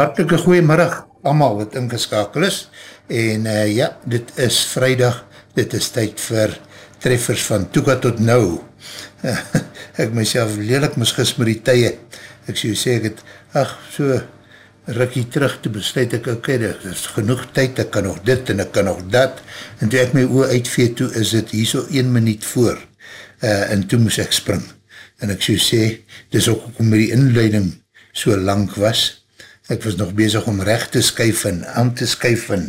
Hartelike goeiemiddag, allemaal wat ingeskakel is, en uh, ja, dit is vrijdag, dit is tyd vir treffers van Toeka tot Nou. Uh, ek myself lelik misgis met die tye, ek sê, sê ek het, ach, so rikkie terug, te besluit ek, ok, dit is genoeg tyd, ek kan nog dit en ek kan nog dat, en toe ek my oor uitvee toe, is dit hier so 1 minuut voor, uh, en toe moes ek spring, en ek sê, sê, dit is ook om die inleiding so lang was, ek was nog bezig om recht te skuif en aan te skuif en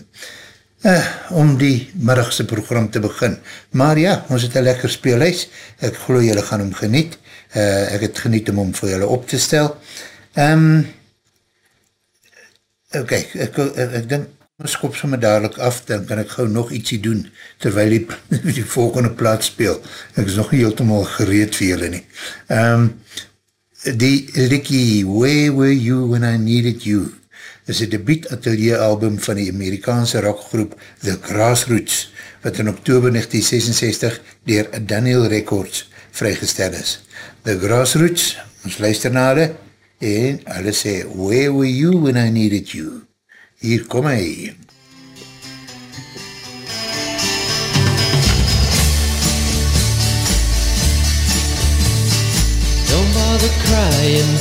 uh, om die middagse program te begin. Maar ja, ons het een lekker speelhuis, ek geloof julle gaan om geniet, uh, ek het geniet om om vir julle op te stel. Um, ok, ek, ek, ek, ek denk, ons kop so my dadelijk af, dan kan ek gauw nog ietsie doen, terwijl die, die volgende plaats speel. Ek is nog nie heeltemaal gereed vir julle nie. Um, die Ricky Where Were You When I Needed You is een debiet atelier album van die Amerikaanse rockgroep The Grassroots wat in oktober 1966 dier Daniel Records vrygestel is. The Grassroots, ons luister na hulle en hulle sê Where Were You When I Needed You Hier kom hy. Bother crying,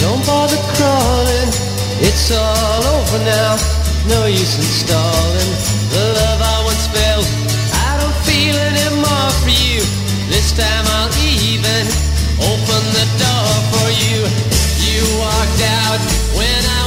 don't bother crawling. It's all over now, no use in stalling. The love I once felt, I don't feel anymore for you. This time I'll even open the door for you. You walked out when I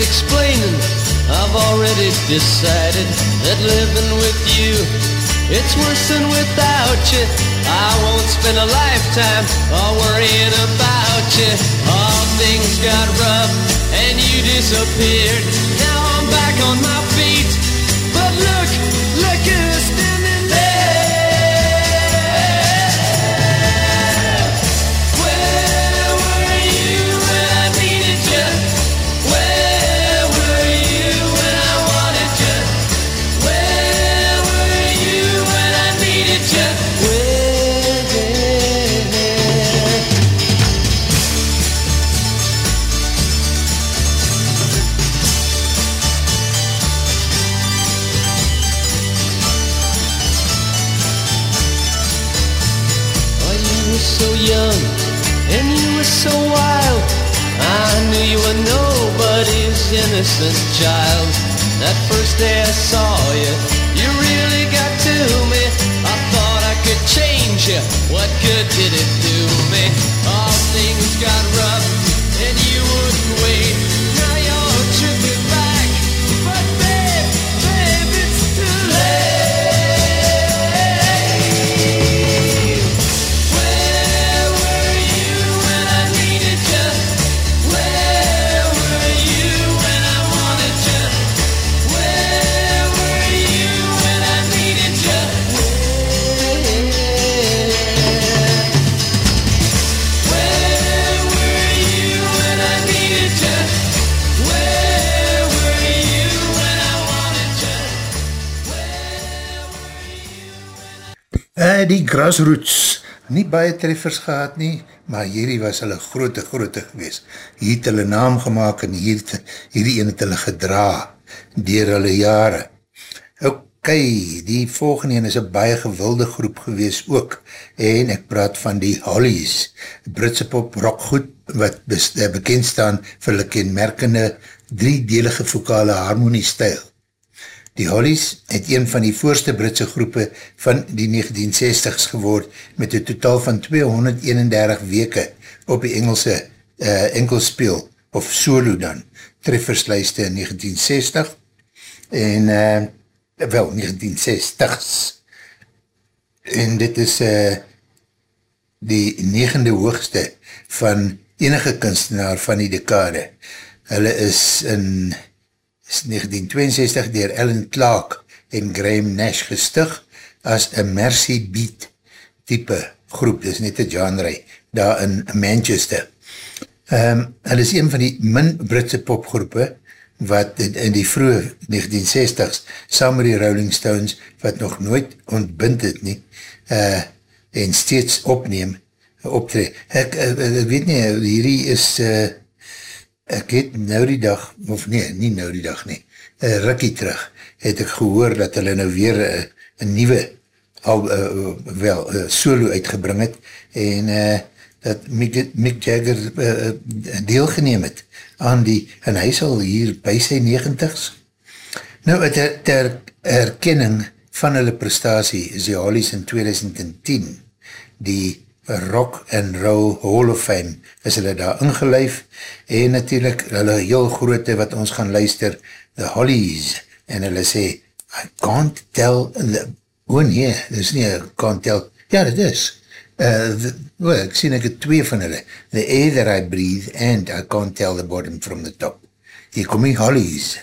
explaining. I've already decided that living with you, it's worse than without you. I won't spend a lifetime all worrying about you. All things got rough and you disappeared. Now I'm back on my feet, Grassroots, nie baie treffers gehad nie, maar hierdie was hulle grote, grote gewees. Hier het hulle naam gemaakt en hier het, hierdie een het hulle gedra dier hulle jare. Ok, die volgende een is een baie gewilde groep gewees ook en ek praat van die Hollies, Britse pop rockgoed wat bekend staan vir hulle kenmerkende driedelige vokale harmonie stijl. Die Hollies het een van die voorste Britse groepe van die 1960s geword met een totaal van 231 weke op die Engelse uh, enkelspeel of solo dan, trefferslijste in 1960 en uh, wel 1960s en dit is uh, die negende hoogste van enige kunstenaar van die dekade. Hulle is in is 1962 dier Ellen Clark en Graham Nash gestig as a Mercy Beat type groep, dis net een genre, daar in Manchester. Um, hulle is een van die min Britse popgroepen wat in die vroege 1960s saam met die Rolling Stones wat nog nooit ontbind het nie uh, en steeds opneem optree. Ek, ek, ek weet nie, hierdie is uh, ek het nou die dag of nee, nie nou die dag nie uh, rikkie terug, het ek gehoor dat hulle nou weer uh, een nieuwe al, uh, wel, uh, solo uitgebring het en uh, dat Mick, Mick Jagger uh, deelgeneem het aan die, en hy sal hier by sy negentigs. Nou, ter, ter erkenning van hulle prestatie is die Hollies in 2010, die Rock and Roll Hall of Fame, is hulle daar ingeleef, en natuurlijk hulle heel groote wat ons gaan luister, the Hollies, en hulle sê, I can't tell, the, oh nee, dit is nie, I can't tell, ja, dit is, Uh, the, well, ek sien ek het twee van hulle. The air that I breathe and I can't tell the bottom from the top. Hier kom die hollies.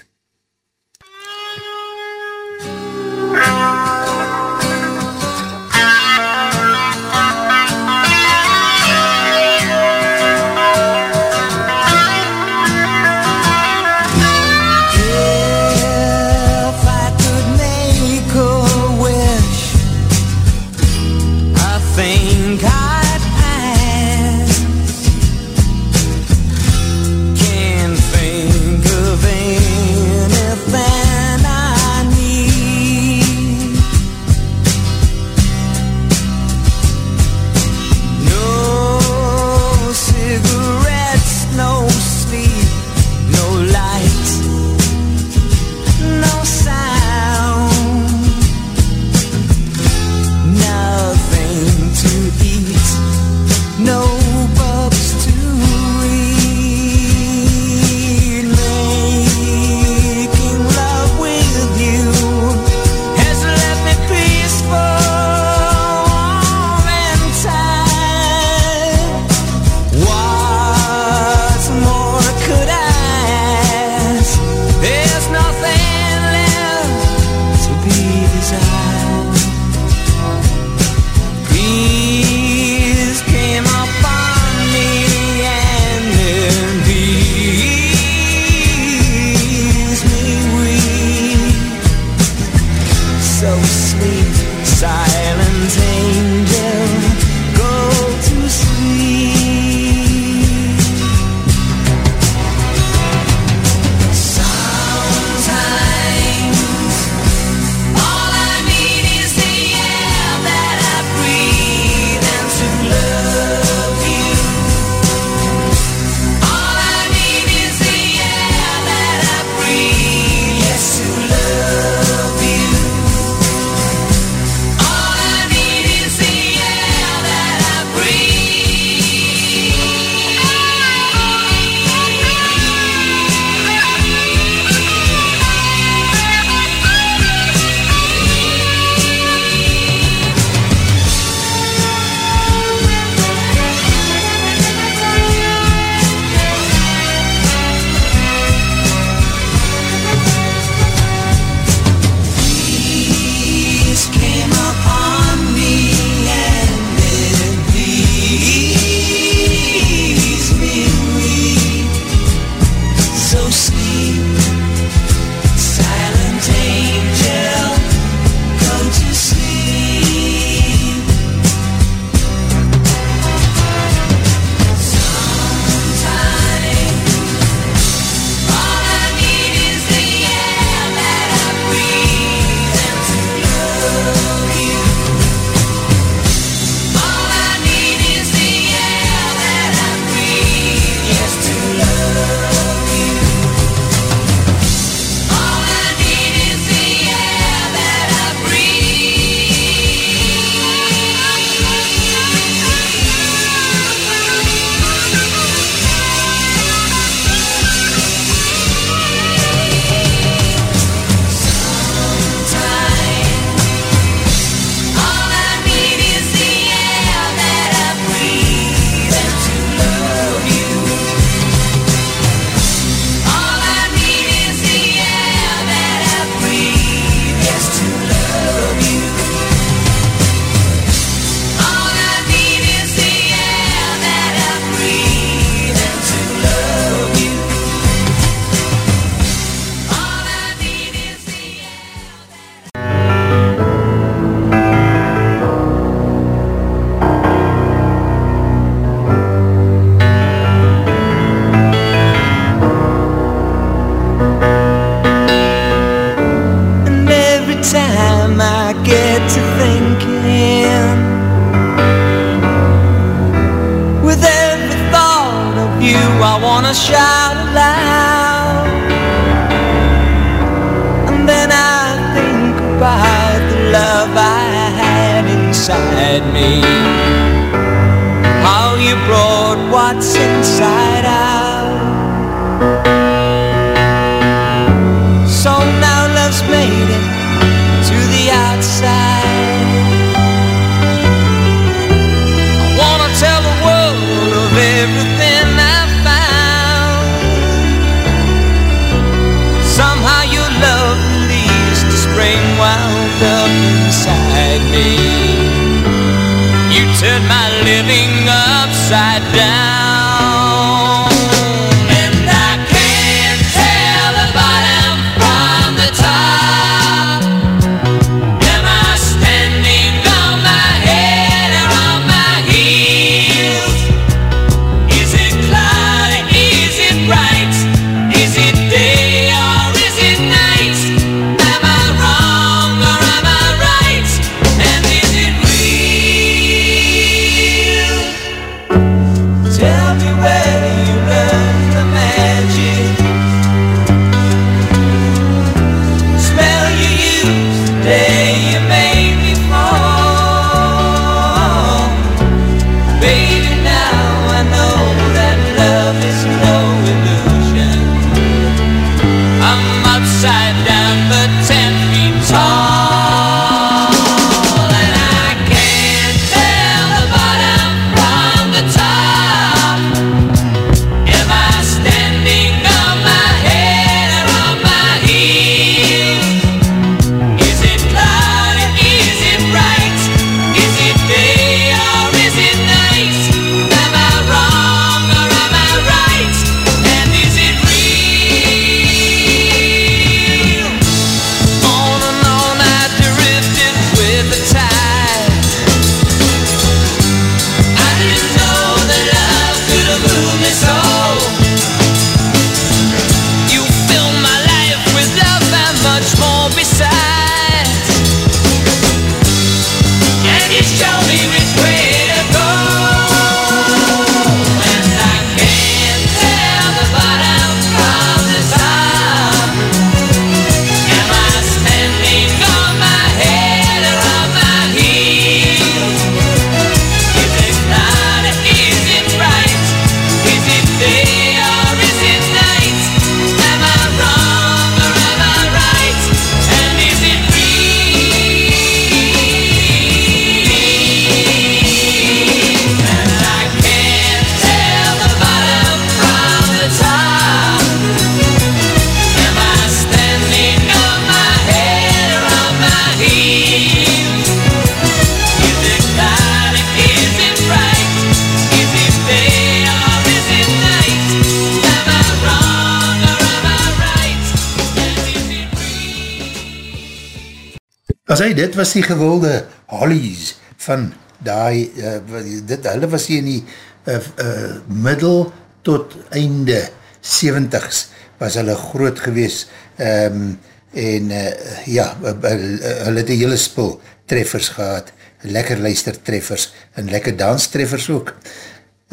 Was die gewilde Hollies van die, uh, dit, hulle was hier in die uh, uh, middel tot einde 70s was hulle groot gewees um, en uh, ja, hulle het die hele spul treffers gehad, lekker luister treffers en lekker dans treffers ook.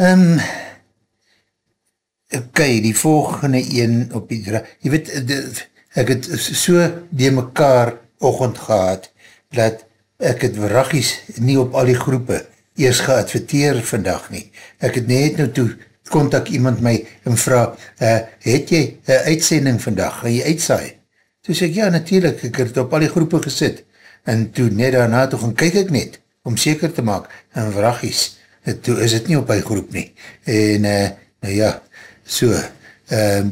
Um, ok, die volgende een op die jy weet, die, ek het so die mekaar ochend gehad, dat ek het wraggies nie op al die groepe eers geadverteer vandag nie. Ek het net nou toe kontak iemand my en vraag, uh, het jy een uitsending vandag, gaan jy uitsaai? Toe sê ek, ja natuurlijk, ek het op al die groepe gesit. En toe net daarna toe gaan kyk ek net, om seker te maak, en wraggies, toe is het nie op die groep nie. En uh, nou ja, so, uh,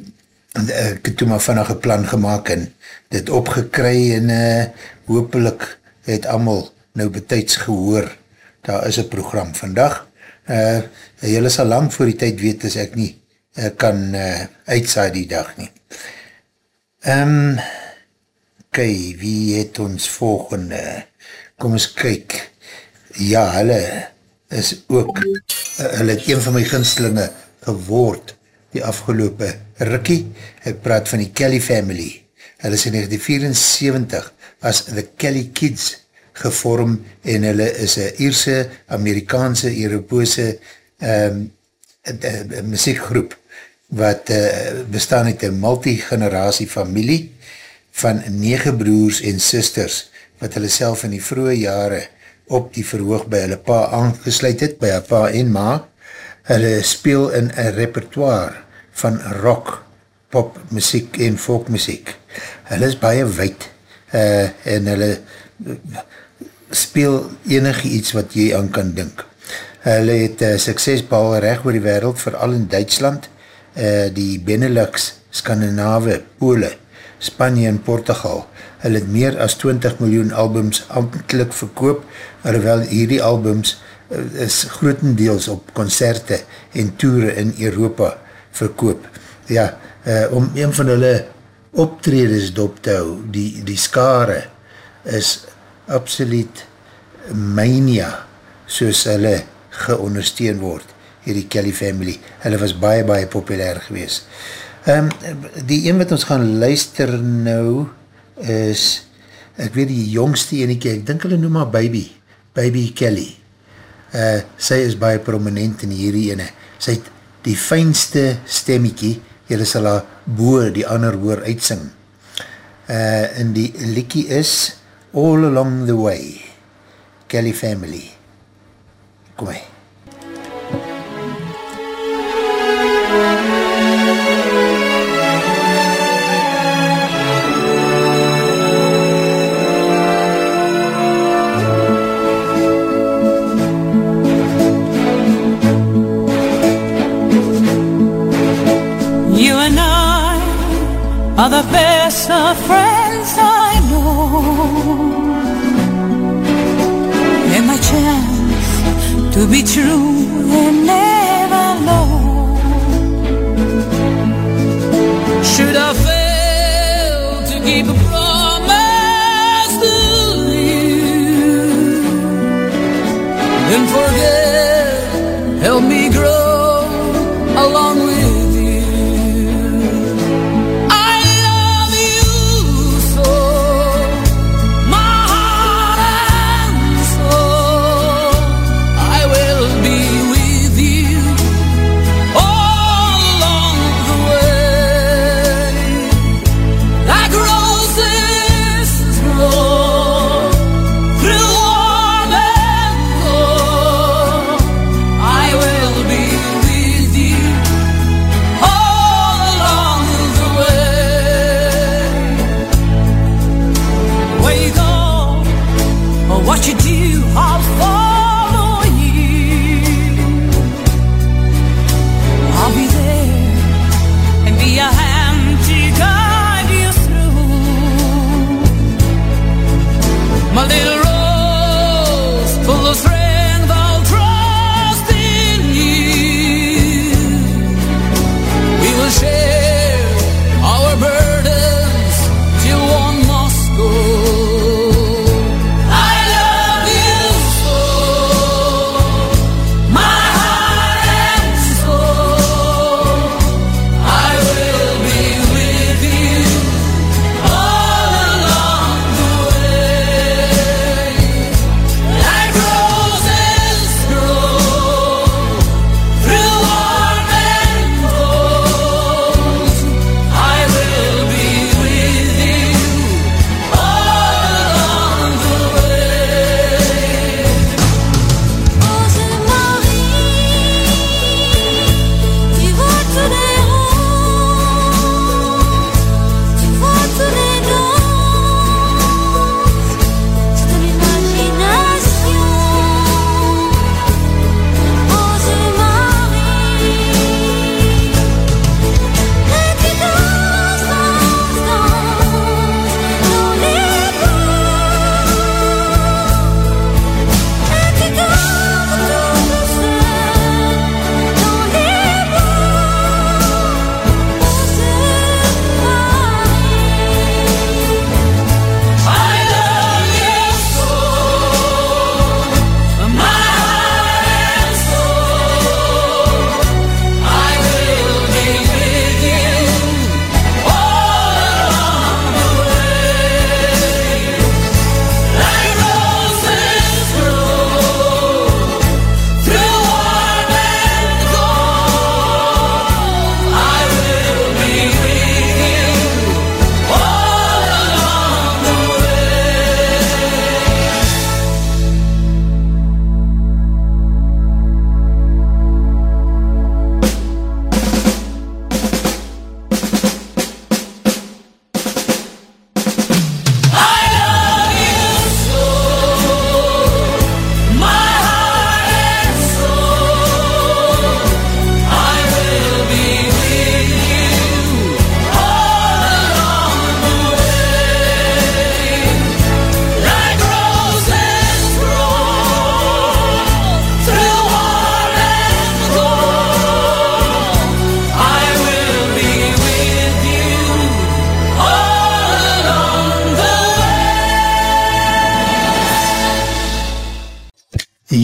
ek het toe maar vannig een plan gemaakt en dit opgekry en uh, hopelijk het allemaal nou betijds gehoor, daar is een program vandag, uh, jylle sal lang voor die tyd weet as ek nie uh, kan uh, uitsaai die dag nie. Um, Oké, okay, wie het ons volgende? Kom eens kyk. Ja, hulle is ook, uh, hulle het een van my ginslinge geword die afgelopen rikkie. Ek praat van die Kelly family. Hulle is in 1974 as The Kelly Kids gevorm en hulle is een Ierse, Amerikaanse, Europose um, muziekgroep wat uh, bestaan uit een multigeneratie familie van nege broers en sisters wat hulle self in die vroege jare op die verhoog by hulle pa aangesluit het, by hulle pa en ma. Hulle speel in een repertoire van rock, pop, muziek en folk muziek. Hulle is baie wijd uh, en hulle uh, speel enig iets wat jy aan kan dink. Hulle het uh, sukses behal recht oor die wereld, vooral in Duitsland, uh, die Benelux, Skandinave, Pole, Spanje en Portugal. Hulle het meer as 20 miljoen albums amtelijk verkoop, alhoewel hierdie albums uh, is grotendeels op concerte en toere in Europa verkoop. Ja, uh, om een van hulle optredes dop te hou, die, die skare, is absoluut mania, soos hulle geondersteun word, hierdie Kelly family. Hulle was baie, baie populair gewees. Um, die een wat ons gaan luister nou, is, ek weet die jongste eniekie, ek dink hulle noem maar Baby, Baby Kelly. Uh, sy is baie prominent in hierdie ene. Sy het die fijnste stemmiekie, jylle sal haar boor, die ander hoor uitsing. Uh, en die liekie is All Along the Way, Kelly Family. Kom hy. Are the best of friends I know. And my chance to be true and never know. Should I fail to keep a promise to you, then forget, help me grow along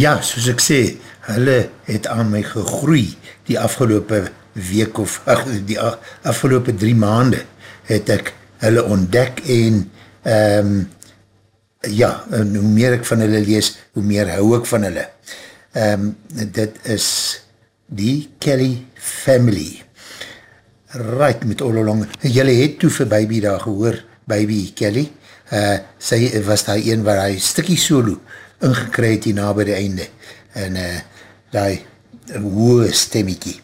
Ja, soos ek sê, hulle het aan my gegroei die afgelopen week of ach, die afgelopen drie maande het ek hulle ontdek en um, ja, en hoe meer ek van hulle lees, hoe meer hou ek van hulle. Um, dit is die Kelly Family. Right, met all along. Julle het toe vir baby daar gehoor, baby Kelly. Uh, sy was daar een waar hy stikkie solo ingekry het hier na by die einde. En uh, die hoge stemmiekie.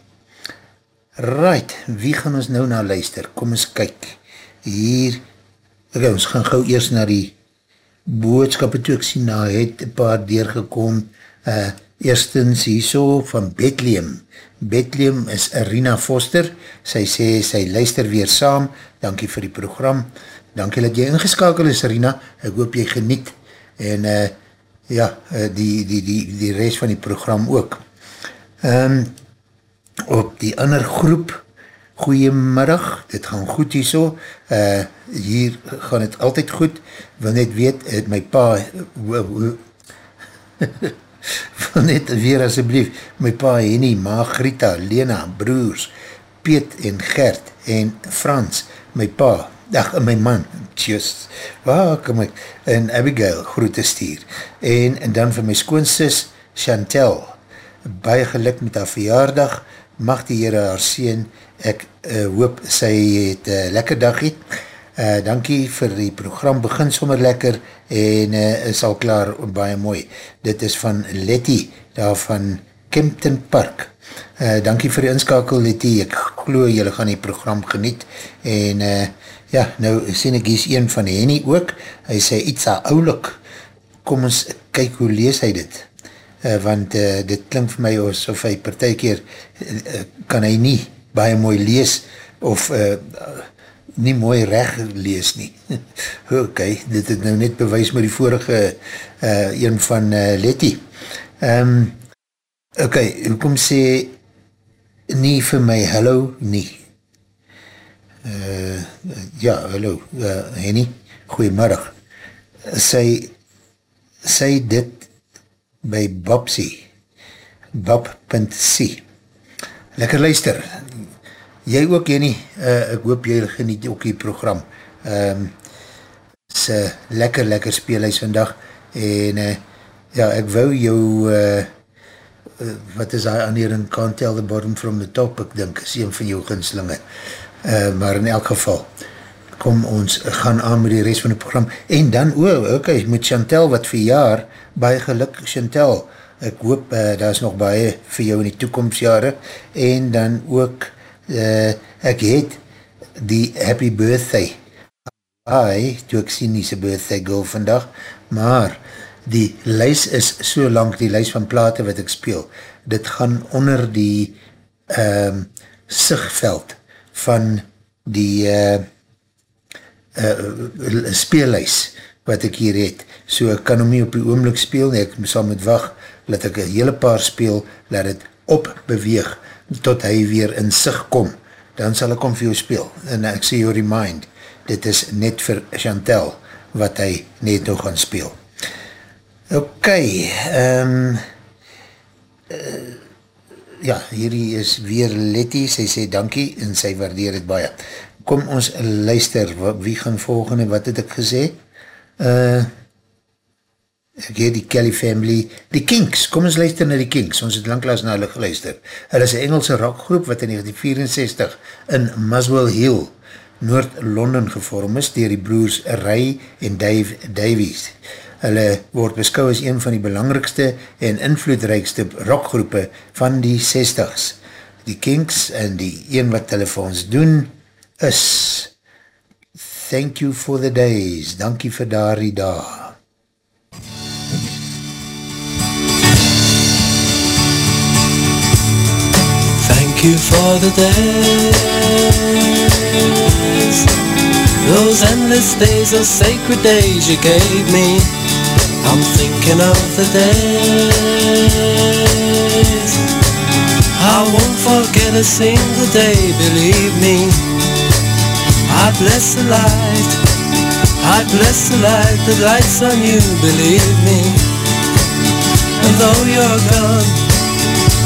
Right, wie gaan ons nou na luister? Kom ons kyk. Hier, ok, ons gaan gauw eerst na die boodskap toe ek sien, nou het een paar deurgekom. Uh, eerstens hier so van Bethlehem. Bethlehem is Arina Foster. Sy sê, sy luister weer saam. Dankie vir die program. Dankie dat jy ingeskakel is, Arina. Ek hoop jy geniet. En uh, ja, eh, die, die, die, die rest van die program ook. Um, op die ander groep, goeiemiddag, dit gaan goed hier so, uh, hier gaan het altyd goed, wil net weet, het my pa, wil net weer asjeblief, my pa Henny, ma Grita, Lena, broers, Piet en Gert en Frans, my pa, ach, my man, just, waar kom ek, en Abigail, groete stuur, en, en dan vir my skoonsis, Chantel, baie geluk met haar verjaardag, mag die Heere haar sien, ek uh, hoop sy het uh, lekker dag het, uh, dankie vir die program, begin sommer lekker, en uh, is al klaar, baie mooi, dit is van Letty, daar van Kempton Park, uh, dankie vir die inskakel Letty, ek geloof jylle gaan die program geniet, en uh, Ja, nou sien ek hier een van Henny ook, hy sê iets a oulik, kom ons kyk hoe lees hy dit, uh, want uh, dit klink vir my of hy partijkeer, uh, uh, kan hy nie baie mooi lees, of uh, nie mooi reg lees nie. ok, dit het nou net bewys met die vorige uh, een van uh, Letty. Um, ok, kom sê, nie vir my hallo, nie uh, ja, hallo, uh, Henny, goeiemiddag. Sy, sy dit by Babsie, bab.c. Lekker luister. Jy ook, Henny, uh, ek hoop jy geniet ook die program. Um, sy lekker, lekker speelhuis vandag, en uh, ja, ek wou jou, uh, wat is hy aan hier in Can't Tell the Bottom from the Top, ek dink, is een van jou ginslinge. Uh, maar in elk geval, kom ons gaan aan met die rest van die program. En dan, o, oh, ok, met Chantel wat vir jaar, baie geluk Chantel, ek hoop, uh, daar is nog baie vir jou in die toekomstjare, en dan ook, uh, ek het die happy birthday, ai, toe ek sien sy birthday girl vandag, maar die lys is so lang, die lys van plate wat ek speel, dit gaan onder die um, sigveld, van die uh, uh, speellys wat ek hier het. So ek kan hom nie op die oomlik speel nie, ek sal moet wacht, laat ek een hele paar speel, laat het opbeweeg, tot hy weer in sig kom, dan sal ek hom vir jou speel. En ek sê jou remind, dit is net vir Chantel, wat hy net nog gaan speel. Ok, um, uh, ja, hierdie is weer Letty, sy sê dankie en sy waardeer het baie. Kom ons luister, wie gaan volgende, wat het ek gesê? Uh, ek heer die Kelly Family, die Kinks, kom ons luister na die Kinks, ons het langklaas na hulle geluister. Hulle is een Engelse rockgroep wat in 1964 in Muswell Hill, Noord-London gevorm is, dier die broers Ray en Dave Davies. Hulle word beskou as een van die belangrikste en invloedrijkste rockgroepe van die 60s. Die Kinks en die een wat hulle vir ons doen is Thank you for the days. Dankie vir daar die dag. You for the days. Those endless days, those sacred days you gave me. I'm thinking of the days. I won't forget a single day, believe me. I bless the light. I bless the light that lights on you, believe me. And though you're gone,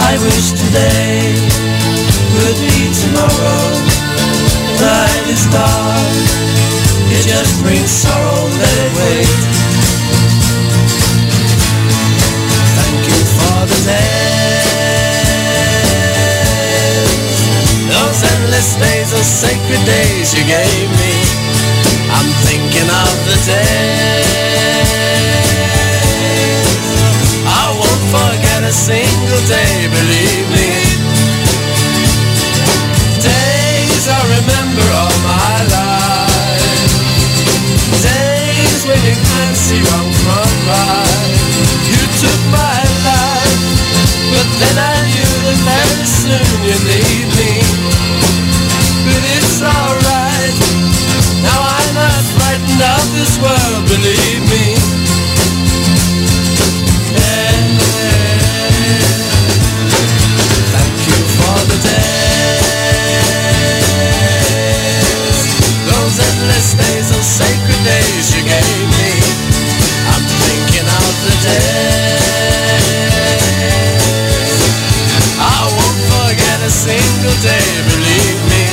I wish today would be tomorrow. The night is dark, it just brings sorrow, let it wait. Thank you for the days, those endless days, those sacred days you gave me. I'm thinking of the days a single day, believe me. Days I remember all my life. Days when you can't see wrong from right. You took my life, but then I knew that very soon you'd leave me. But it's alright, now I'm not frightened of this world, believe single day, believe me.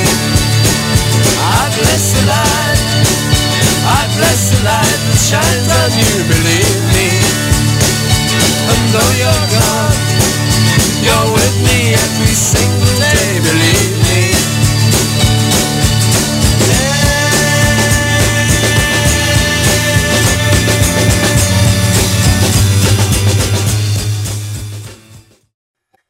I bless the light, I bless the light that shines on you, believe me. And though you're gone, you're with me every single day, believe me.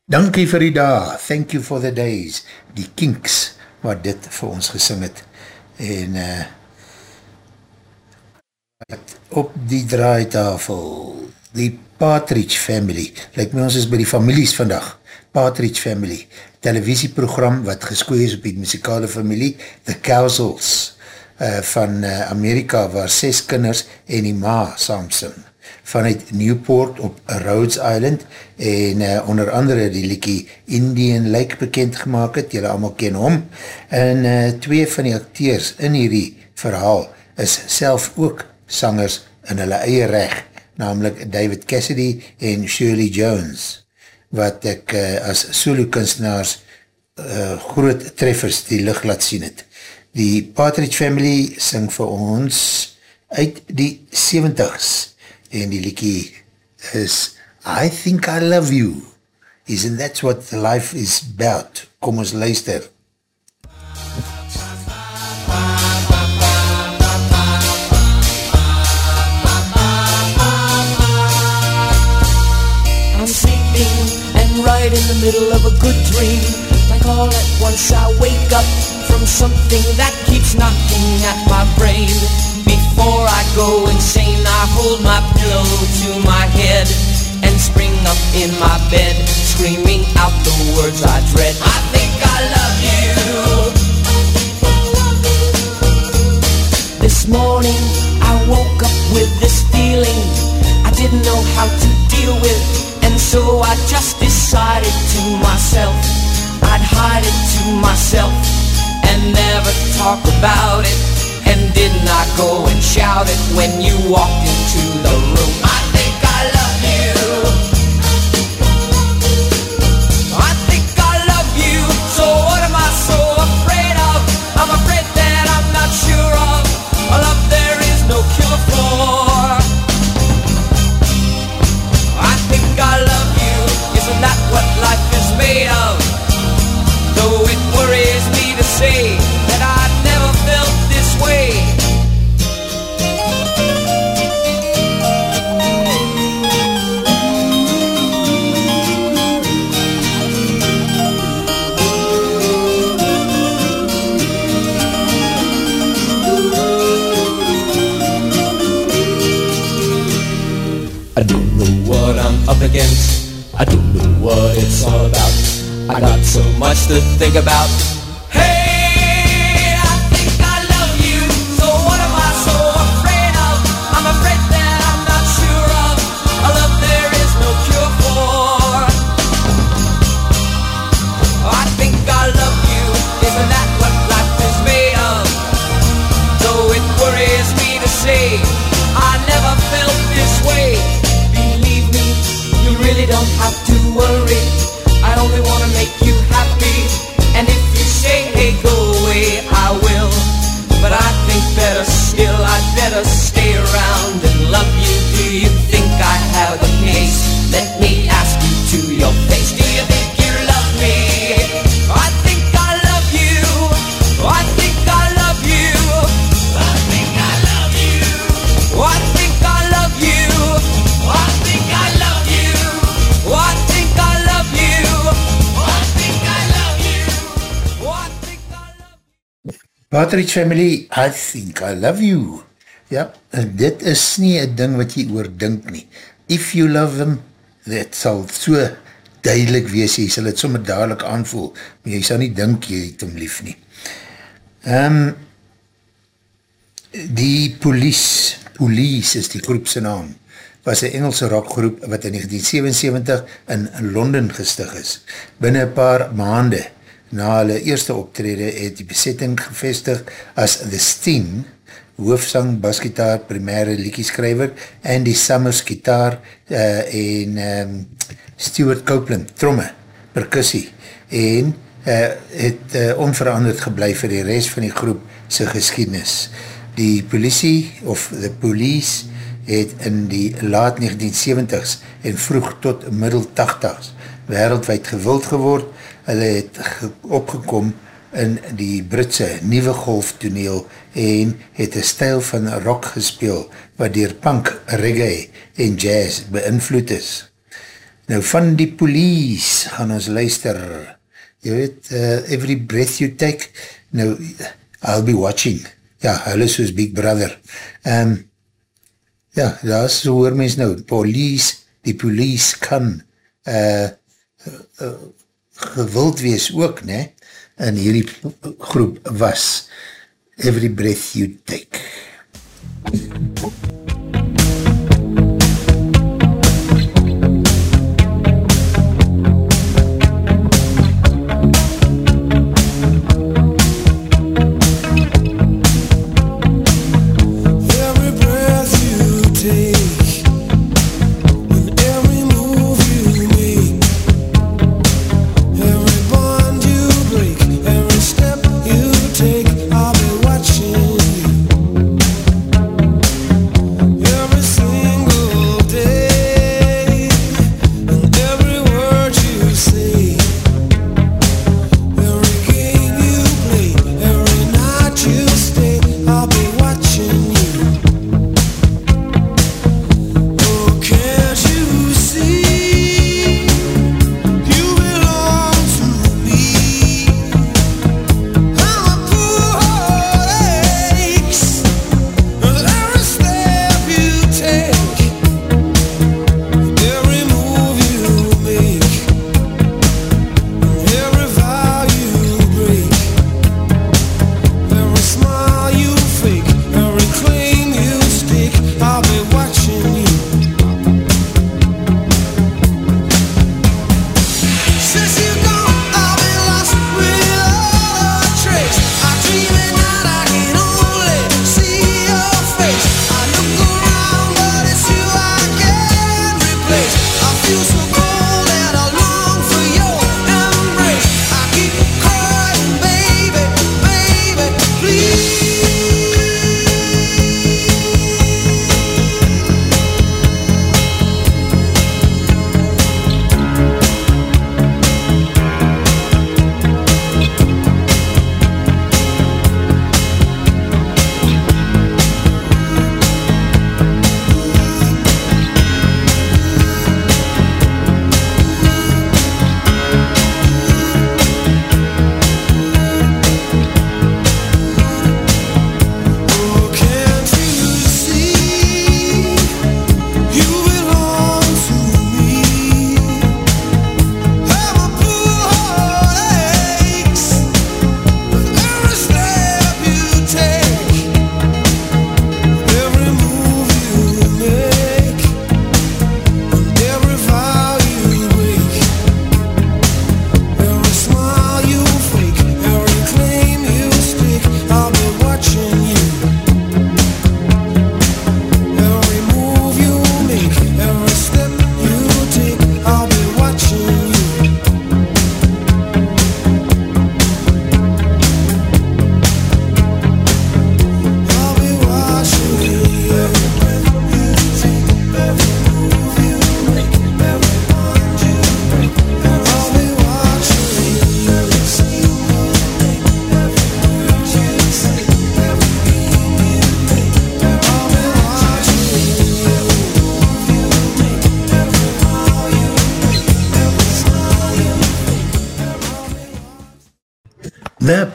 Dankie vir die dag, thank you for the days, die kinks wat dit vir ons gesing het. En uh, op die draaitafel, die Partridge Family, lyk my ons is by die families vandag, Partridge Family, televisieprogram wat geskooi is op die muzikale familie, The Cowsels, uh, van uh, Amerika, waar ses kinders en die ma saamsing vanuit Newport op Rhodes Island en uh, onder andere die liekie Indian Lake bekend gemaakt het, jylle allemaal ken hom en uh, twee van die acteurs in hierdie verhaal is self ook sangers in hulle eie recht, namelijk David Cassidy en Shirley Jones wat ek uh, as solo kunstenaars uh, groot treffers die licht laat sien het. Die Partridge Family sing vir ons uit die 70s en die liekie is I think I love you isn't that what life is about kom ons luister and right in the middle of a good dream. Like all at once I wake up from something that keeps knocking at my brain. Before I go insane, I hold my pillow to my head and spring up in my bed, screaming out the words I dread. I think I love you. This morning I woke up with this feeling I didn't know how to deal with And so I just decided to myself I'd hide it to myself And never talk about and shout it When you walked think about. Partridge Family, I think I love you. Ja, dit is nie een ding wat jy oordink nie. If you love them, dit sal so duidelik wees, jy sal het sommer dadelijk aanvoel, maar jy sal nie dink jy het hem lief nie. Um, die Police, Police is die groepse naam, was een Engelse rockgroep wat in 1977 in Londen gestig is. Binnen een paar maande na hulle eerste optrede het die besetting gevestig as The Sting, hoofsang, basgitaar, primaire liekieskrijver, Andy Summers, gitaar uh, en um, Stuart Copeland, tromme, percussie, en uh, het uh, onveranderd geblei vir die rest van die groep sy geschiedenis. Die politie, of the police, het in die laat 1970s en vroeg tot middel 80s wereldwijd gewild geword. Hulle het ge opgekom in die Britse nieuwe golf toneel en het een stijl van rock gespeel wat dier punk, reggae en jazz beïnvloed is. Nou van die police gaan ons luister. Jy weet, uh, every breath you take, nou, I'll be watching. Ja, hulle soos Big Brother. Um, ja, daar is so hoor mens nou, police, die police kan uh, uh, gewild wees ook, ne? En hierdie groep was Every Breath You Take. Every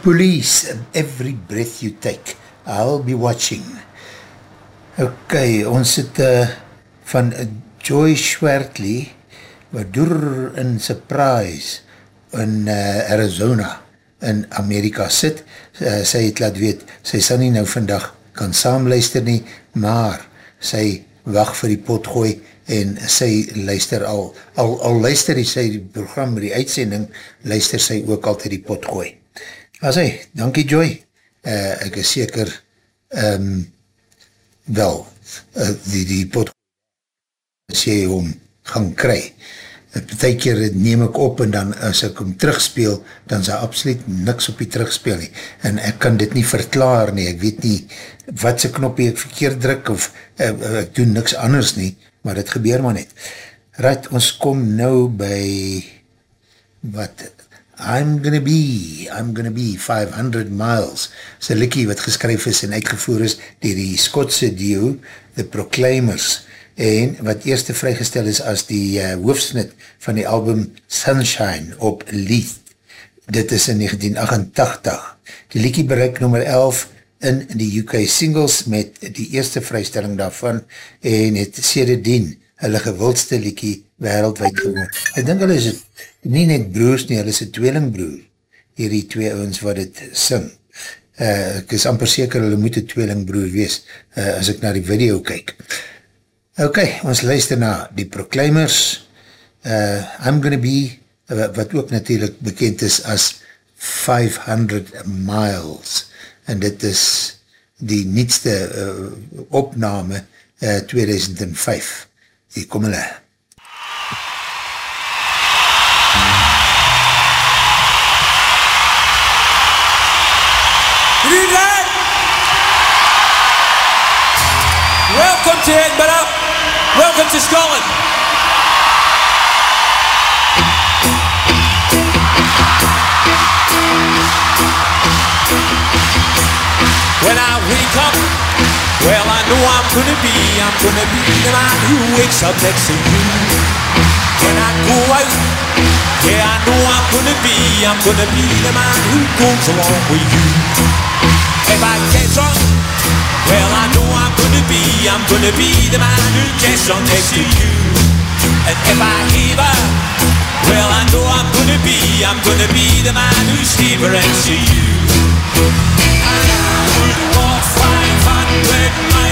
Police, Every Breath You Take, I'll Be Watching. Ok, ons het uh, van Joy Schwertley, wat door in Surprise in uh, Arizona in Amerika sit. Uh, sy het laat weet, sy sal nie nou vandag kan saamluister nie, maar sy wacht vir die pot gooi en sy luister al, al, al luister die sy die program, die uitsending, luister sy ook altyd die pot gooi. As hy, dankie Joy, uh, ek is seker um, wel uh, die, die pot jy hom gaan kry. Betek keer neem ek op en dan as ek hom terugspeel, dan is hy absoluut niks op die terugspeel nie. En ek kan dit nie verklaar nie, ek weet nie wat sy knoppie ek verkeerd druk of uh, ek doen niks anders nie, maar dit gebeur maar net. Right, ons kom nou by wat I'm gonna be, I'm gonna be 500 miles. Is een likkie wat geskryf is en uitgevoer is dier die Skotse duo, The Proclaimers, en wat eerste vrygestel is as die uh, hoofsnit van die album Sunshine op Leith. Dit is in 1988. Die likkie bereik nummer 11 in die UK singles met die eerste vrystelling daarvan en het sêdedien hulle gewildste liekie wereldwijd gewoon. Ek dink hulle is het nie net broers nie, hulle is het tweelingbroer, hierdie twee ouwens wat het sing. Uh, ek is amper seker hulle moet een tweelingbroer wees, uh, as ek na die video kyk. Ok, ons luister na die Proclaimers, uh, I'm Gonna Be, uh, wat ook natuurlijk bekend is as 500 Miles, en dit is die nietste uh, opname uh, 2005. Hier kom hulle. Good evening. Welcome to Edinburgh. Welcome to Scotland. When I wake up, well I know I'm gonna be, I'm gonna be the man who wakes up next to you. When I go out, yeah I know I'm gonna be, I'm gonna be the man who goes along with you. If I get drunk, well I know I'm gonna be, I'm gonna be the man who gets drunk next to you. And if I heaver, well I know I'm gonna be, I'm gonna be the man who's heavering to you. And I would walk 500 miles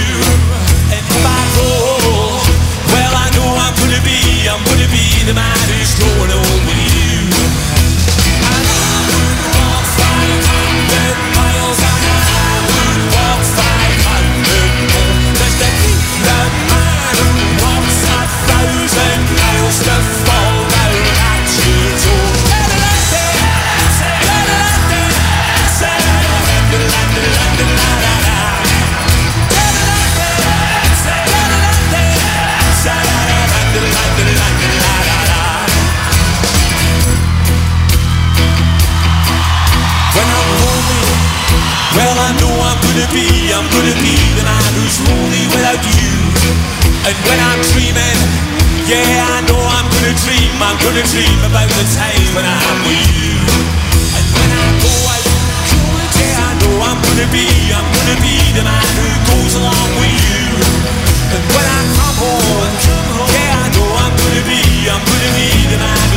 i'm gonna man who's going home I'm gonna be the man who's lonely without you. And when I'm dreaming, yeah I know I'm gonna dream, I'm gonna dream about the time when I'm with you. And when I go out, yeah I know I'm gonna be, I'm gonna be the man who goes along with you. And when I come home, yeah I know I'm gonna be, I'm gonna be the man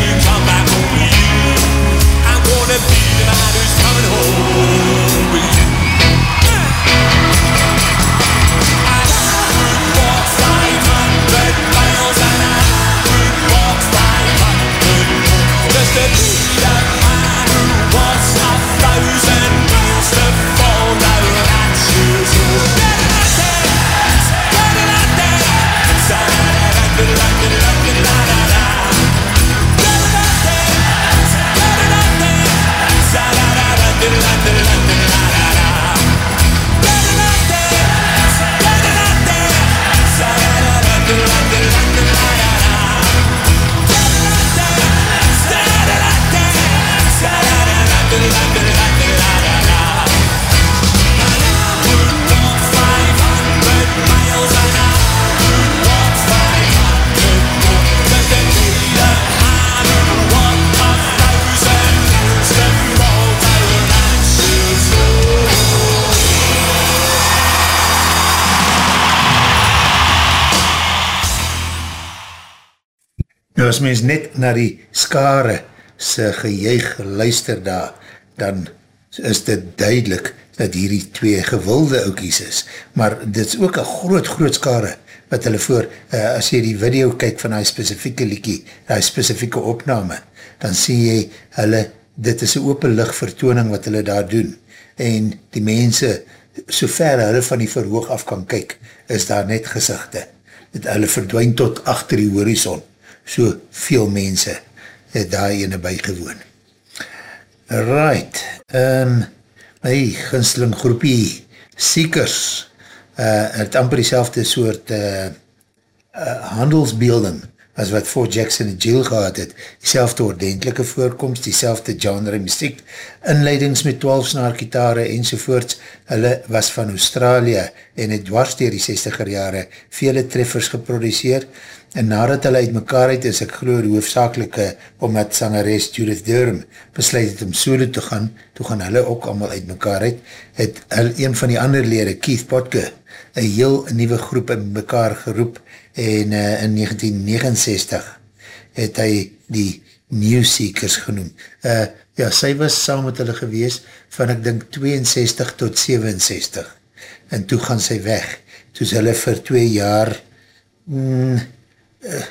Nou as mens net na die skare sy gejuig luister daar, dan is dit duidelik dat hierdie twee gewilde ookies is. Maar dit is ook een groot, groot skare wat hulle voor, uh, as jy die video kyk van die specifieke liekie, die specifieke opname, dan sê jy hulle, dit is een open licht vertooning wat hulle daar doen. En die mense, so ver hulle van die verhoog af kan kyk, is daar net gezichte. Het hulle verdwijn tot achter die horizon. So veel mense het daar ene bijgewoon. Right, um, my ginsling groepie, Seekers, uh, het amper die soort uh, uh, handelsbeelding as wat Fort Jackson en Jill gehad het, die selfde ordentelike voorkomst, die selfde genre muziek, inleidings met 12 snaar gitare enzovoorts, hulle was van Australië en het dwars dier die 60er jare vele treffers geproduceer, en nadat hulle uit mekaar uit is, ek geloof die hoofdzakelike, omdat sangeres Judith Durham besluit het om solo te gaan, toe gaan hulle ook allemaal uit mekaar uit, het een van die ander lere, Keith Potke, een heel nieuwe groep in mekaar geroep, en uh, in 1969 het hy die New Seekers genoem. Uh, ja, sy was saam met hulle gewees van ek dink 62 tot 67 en toe gaan sy weg. Toe is hulle vir twee jaar mm, uh,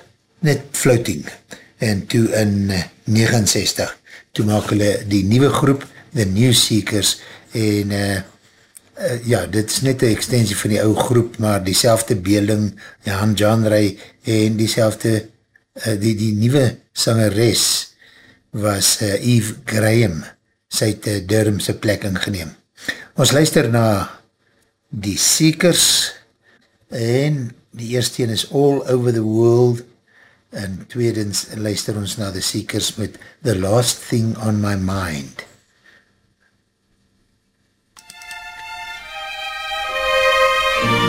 net floating en toe in uh, 69 toe maak hulle die nieuwe groep The New Seekers en uh, uh, ja, dit is net een extensie van die ou groep, maar die selfde beelding, Jan Genre en die selfde, uh, die, die nieuwe sangeres was uh, Eve Graham, sy het uh, Durhamse plek ingeneem. Ons luister na die Seekers en die eerste is All Over the World en tweedens luister ons na die Seekers met The Last Thing on My Mind. It's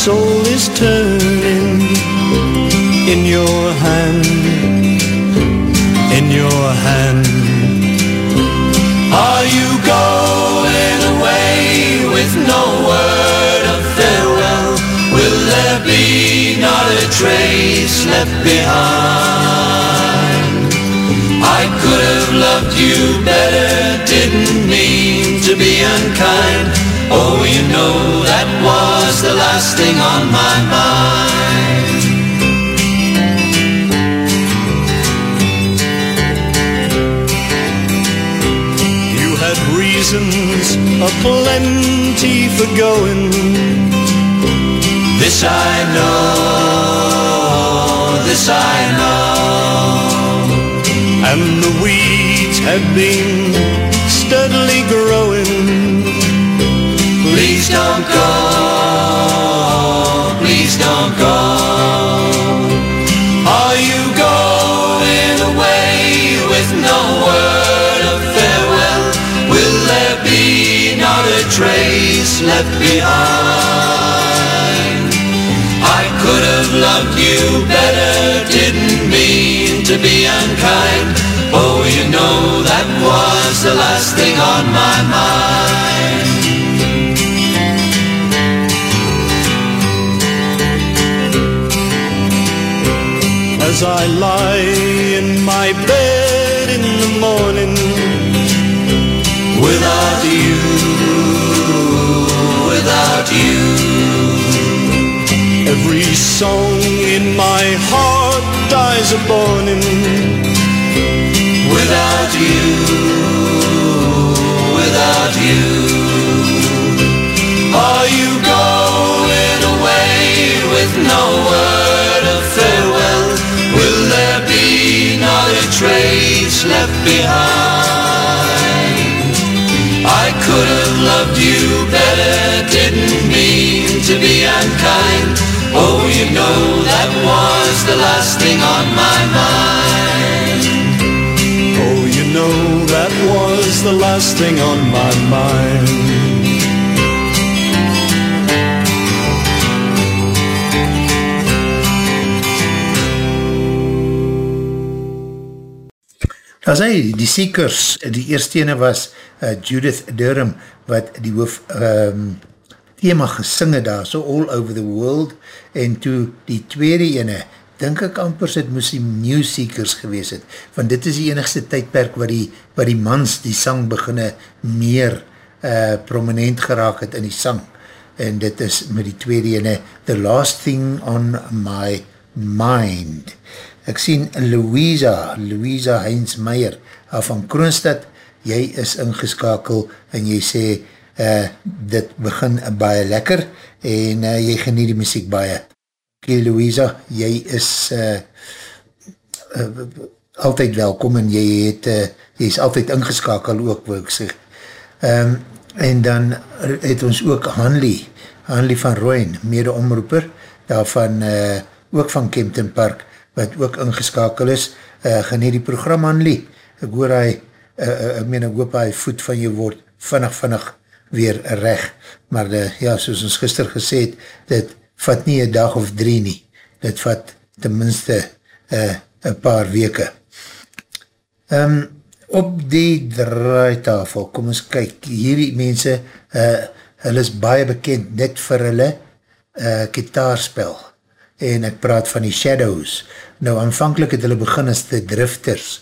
soul is turning. In your hand, in your hand. Are you going away with no word of farewell? Will there be not a trace left behind? I could have loved you better, didn't mean to be unkind. Oh, you know that was the last thing on my mind. You had reasons aplenty for going. This I know, this I know. And the weeds had been steadily growing. Don't go, please don't go. Are you going away with no word of farewell? Will there be not a trace left behind? I could have loved you better, didn't mean to be unkind. Oh, you know that was the last thing on my mind. I lie in my bed in the morning Without you, without you. Every song in my heart dies a burning Without you, without you. Are you going away with no word trace left behind? I could have loved you better, didn't mean to be unkind. Oh, you know that was the last thing on my mind. Oh, you know that was the last thing on my mind. As hy, die Seekers, die eerste ene was uh, Judith Durham, wat die hoof um, thema gesinge daar, so all over the world, en toe die tweede ene, denk ek ampers het moes die New Seekers gewees het, want dit is die enigste tydperk waar die, waar die mans die sang beginne meer uh, prominent geraak het in die sang, en dit is met die tweede ene, The Last Thing on My Mind. Ek sien Louisa, Louisa Heinz Meyer, van Kroonstad, jy is ingeskakel en jy sê, uh, dit begin baie lekker en uh, jy genie die muziek baie. Ok, Louisa, jy is uh, uh, altyd welkom en jy, het, uh, jy is altyd ingeskakel ook, wil ek sê. Um, en dan het ons ook Hanley, Hanley van Rooien, mede omroeper, daarvan uh, ook van Kempton Park, wat ook ingeskakel is, uh, genie die program Hanley, ek hoor hy, uh, uh, ek meen ek hoop hy voet van jou word vinnig vinnig weer recht, maar de, ja, soos ons gister gesê het, dit vat nie een dag of drie nie, dit vat tenminste uh, een paar weke. Um, op die draaitafel, kom ons kyk, hierdie mense, uh, hulle is baie bekend net vir hulle uh, kitaarspel, en ek praat van die Shadows. Nou, aanvankelijk het hulle begin as de Drifters,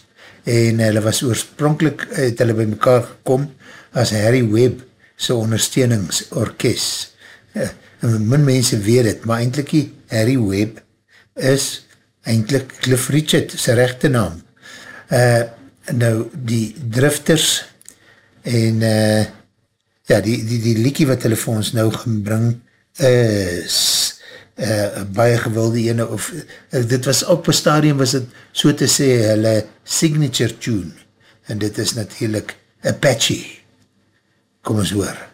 en hulle was oorspronkelijk, het hulle by mekaar gekom, as Harry Webb, so ondersteuningsorkest. Uh, min mense weet het, maar eindelijk die Harry Webb is eindelijk Cliff Richard, sy rechte naam. Uh, nou, die Drifters, en uh, ja, die, die, die liekie wat hulle vir ons nou gaan bring, is uh, baie gewilde ene, of uh, dit was op een stadium, was het so te sê, hulle signature tune, en dit is natuurlijk Apache. Kom ons hoor.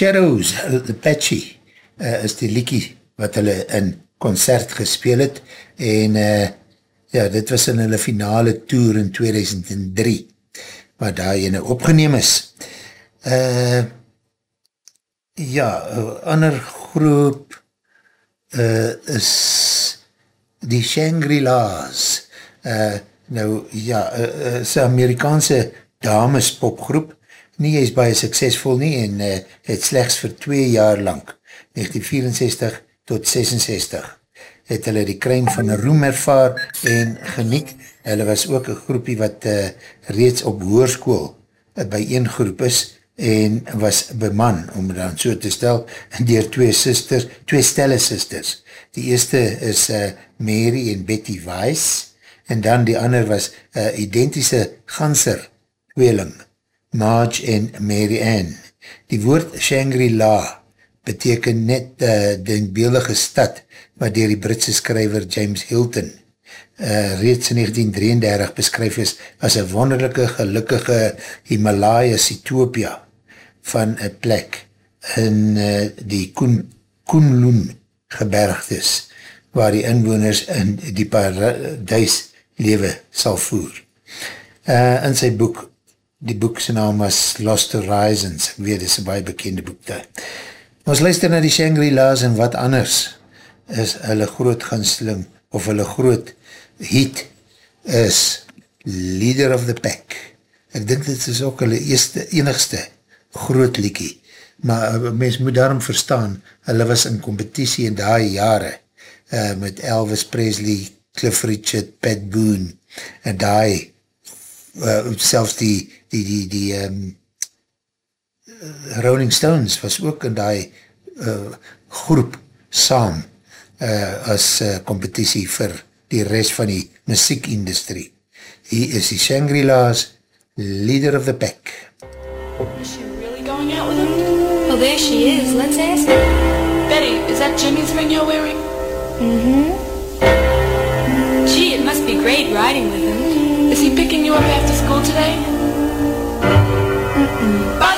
Shadows, The Patchy, uh, is die liekie wat hulle in concert gespeel het en uh, ja, dit was in hulle finale tour in 2003 wat daar ene opgeneem is. Uh, ja, ander groep uh, is die Shangri-La's. Uh, nou, ja, uh, is Amerikaanse dames popgroep. Nie, hy is baie suksesvol nie en uh, het slechts vir twee jaar lang, 1964 tot 66, het hulle die kruin van roem ervaar en geniet. Hulle was ook een groepie wat uh, reeds op hoerskoel uh, by een groep is en was beman, om dan so te stel, dier twee sisters, twee stelle sisters. Die eerste is uh, Mary en Betty Weiss, en dan die ander was uh, identische ganser tweeling, Marge en Mary Ann. Die woord Shangri-La beteken net uh, denkbeeldige stad wat dier die Britse skryver James Hilton uh, reeds in 1933 beskryf is as een wonderlijke, gelukkige Himalayas Ethiopia van een plek in uh, die Kunlun gebergtes waar die inwoners in die paradijs lewe sal voer. Uh, in sy boek, die boek sy naam was Lost Horizons, ek weet, dit is een baie bekende boek daar. Ons luister na die Shangri-La's en wat anders is hulle groot ginsteling, of hulle groot hit is Leader of the Pack. Ek dink dit is ook hulle eerste, enigste groot liekie, maar uh, mens moet daarom verstaan, hulle was in competitie in die jare, uh, met Elvis Presley, Cliff Richard, Pat Boone, en die, uh, selfs die, die, die, die um, Rolling Stones was ook in die uh, groep saam uh, as uh, competitie vir die rest van die muziekindustrie. Hier is die Shangri-La's Leader of the Pack. Is she really going out with him? Well, there she is. Let's ask her. Betty, is that Jimmy's ring you're wearing? Mm-hmm. Gee, it must be great riding with him. Is he picking you up after school today? Mm-mm. By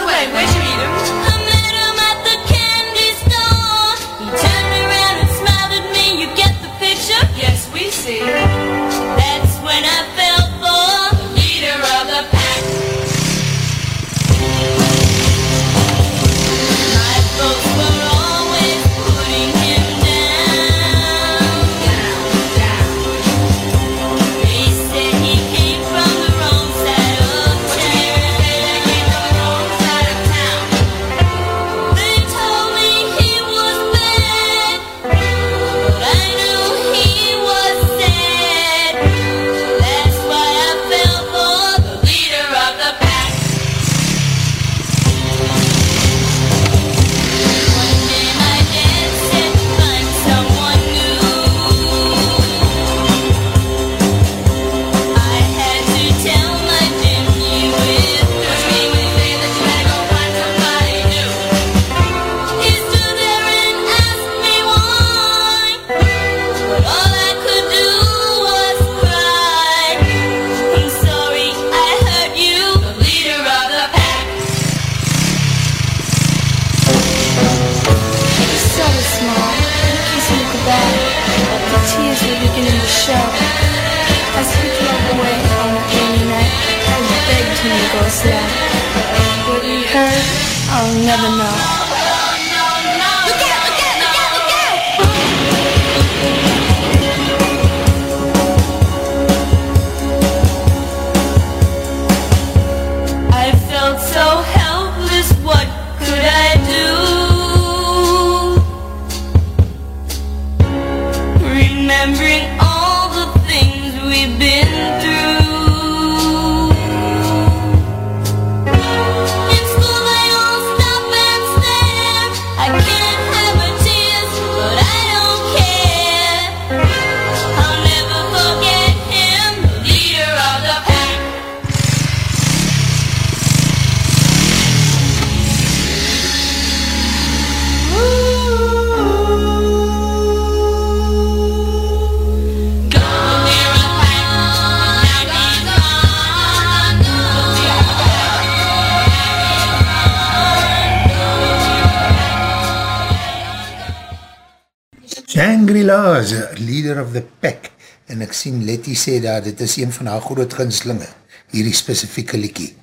leader of the pack. En ek sien Letty sê daar, dit is een van haar groot ginslinge, hierdie specifieke liekie.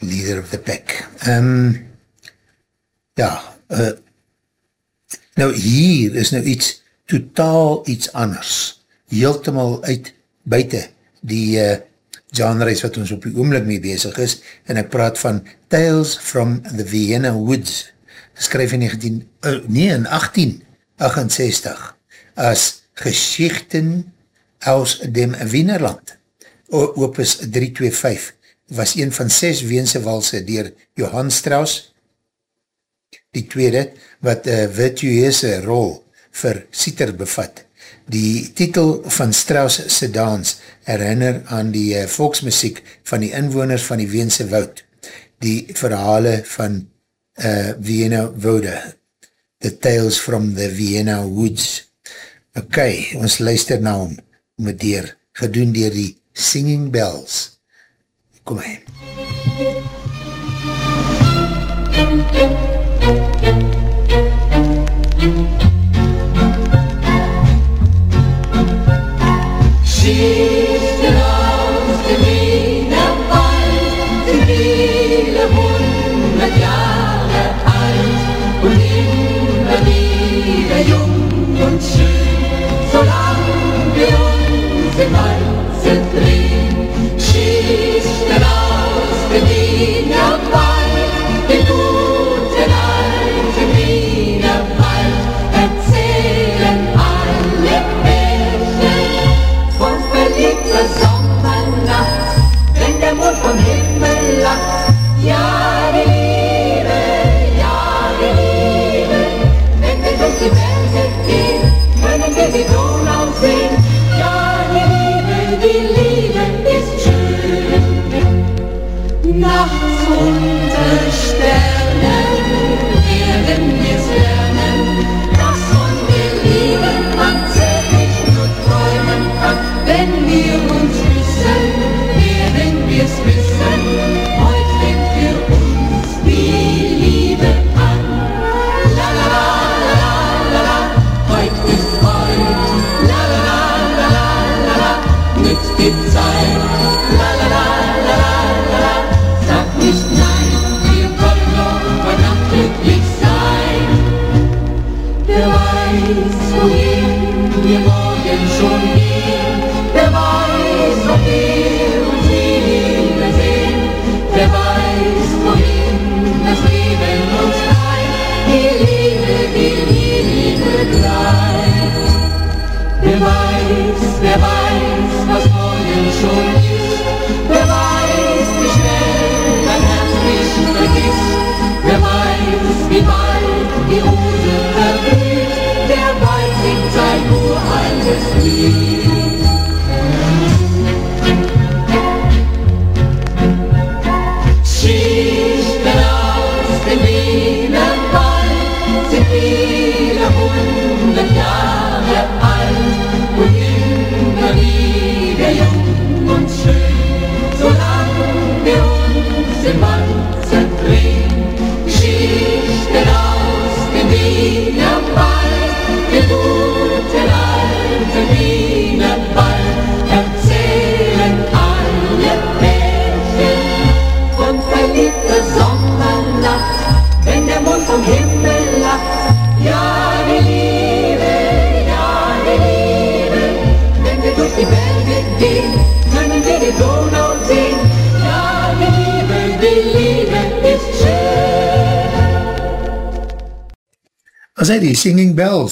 Leader of the pack. Um, ja, uh, nou hier is nou iets, totaal iets anders. Heeltemal uit, buiten die uh, genres wat ons op die oomlik mee bezig is, en ek praat van Tales from the Vienna Woods, geskryf in 19, uh, nee, in 1868, as Geschichten aus dem Wienerland. Opus 325 was een van ses Weense walse dier Johann Strauss, die tweede, wat een virtueuse rol vir Sieter bevat. Die titel van Strauss se dans herinner aan die uh, volksmusiek van die inwoners van die Weense woud. Die verhale van uh, Vienna Wode. The Tales from the Vienna Woods. Ok, ons luister na hom met dier, gedoen dier die Singing Bells. Kom hy. Schichten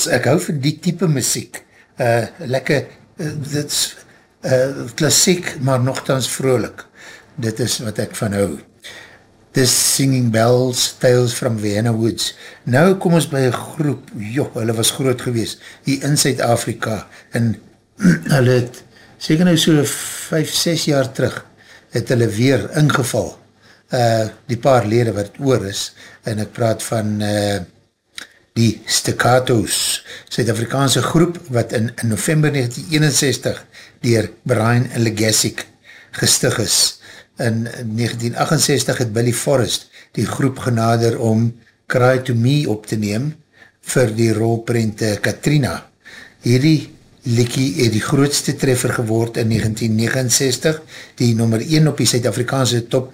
Bells, ek hou van die type muziek, uh, lekker, uh, dit is uh, klassiek, maar nogthans vrolik, dit is wat ek van hou. This Singing Bells, Tales from Vienna Woods. Nou kom ons by een groep, joh, hulle was groot geweest, hier in Zuid-Afrika, en hulle het, seker nou so 5, 6 jaar terug, het hulle weer ingeval, uh, die paar lede wat oor is, en ek praat van uh, die Staccatos, Suid-Afrikaanse groep wat in, in november 1961 dier Brian Legassic gestig is. In 1968 het Billy Forrest die groep genader om Cry to Me op te neem vir die rolprente Katrina. Hierdie Likkie het die grootste treffer geword in 1969, die nummer 1 op die Suid-Afrikaanse top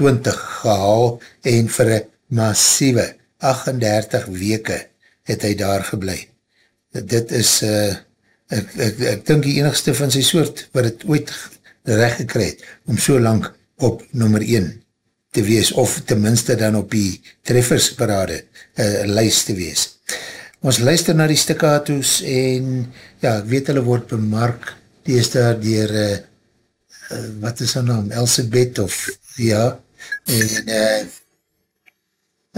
20 gehaal en vir een massieve 38 weke het hy daar geblei. Dit is, uh, ek, ek, ek dink die enigste van sy soort wat het ooit recht gekryt om so lang op nummer 1 te wees, of tenminste dan op die treffersparade uh, lijst te wees. Ons luister na die stikkatoes en ja, ek weet hulle word bemark, die is daar dier uh, uh, wat is haar naam, Elsebeth of ja, en uh,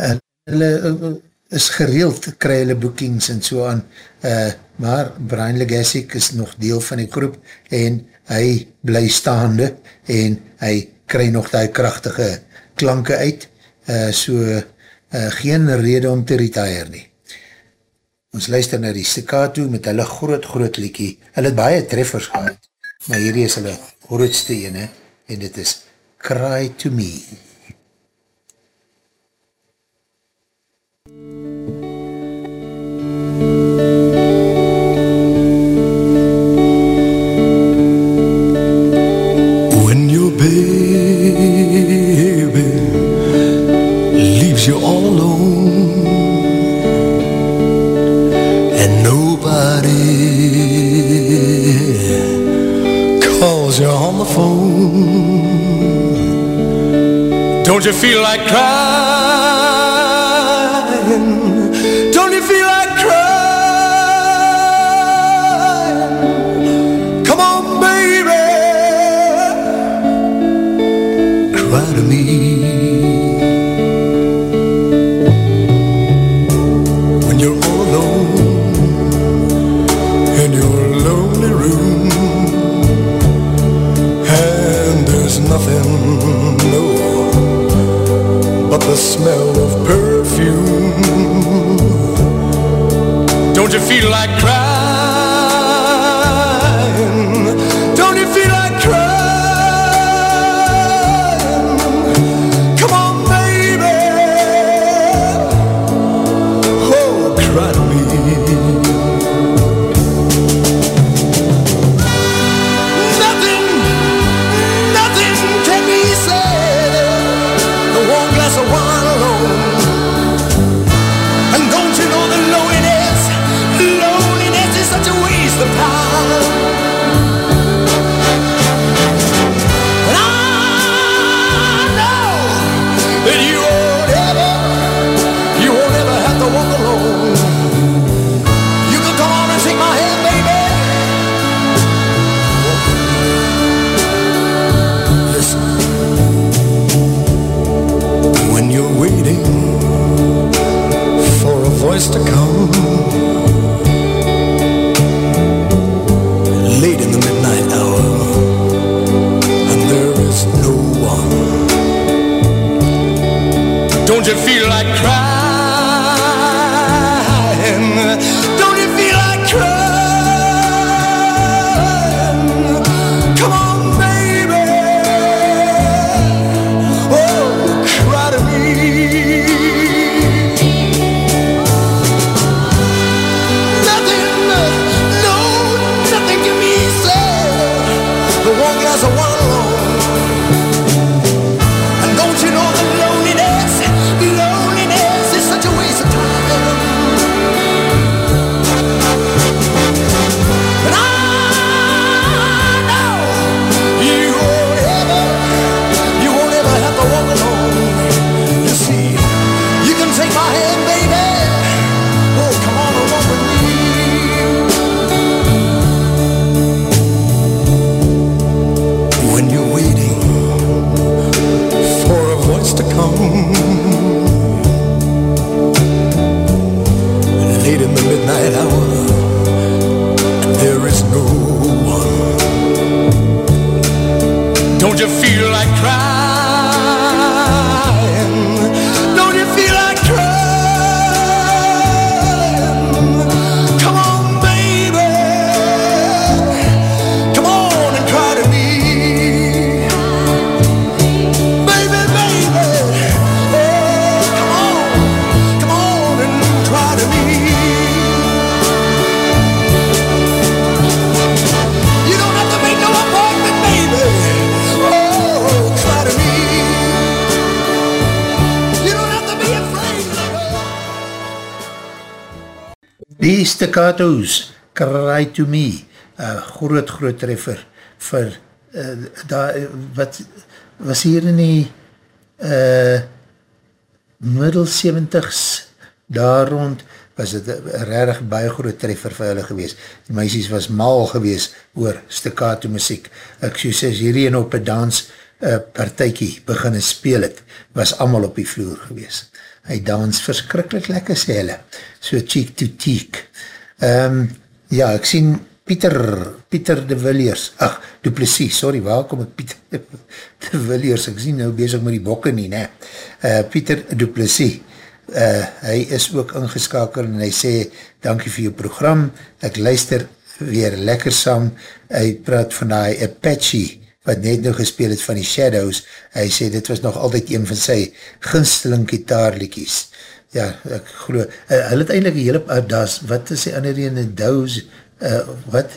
en hulle uh, is gereeld, kry hulle boekings en so aan, uh, maar Brian Legassic is nog deel van die groep en hy bly staande en hy kry nog die krachtige klanke uit, uh, so uh, geen rede om te retire nie. Ons luister na die staccato met hulle groot groot liekie. Hulle het baie treffers gehad, maar hierdie is hulle grootste ene en dit is Cry to Me. When don't you feel like crying? Feel like Staccato's, Cry to Me, uh, groot, groot treffer vir, uh, daar, wat was hier in die uh, middel 70s, daar rond, was het een rarig baie groot treffer vir hulle gewees. Die meisies was mal gewees oor staccato muziek. Ek so sê, hierheen op een dans uh, partijkie beginne speel het, was allemaal op die vloer gewees. Hy dans verskrikkelijk lekker sê hulle, so cheek to cheek. Um, ja, ek sien Pieter, Pieter de Villiers, ach, Duplessis, sorry, waar kom ek Pieter de Villiers, ek sien nou bezig met die bokke nie, ne? Uh, Pieter Duplessis, uh, hy is ook ingeskakel en hy sê, dankie vir jou program, ek luister weer lekker saam, hy praat van die Apache, wat net nou gespeel het van die Shadows, hy sê, dit was nog altyd een van sy ginsteling gitaarlikies, ja, ek geloof, uh, hy het eindelijk hele, uh, das, wat is die ander ene, Dows, uh, wat,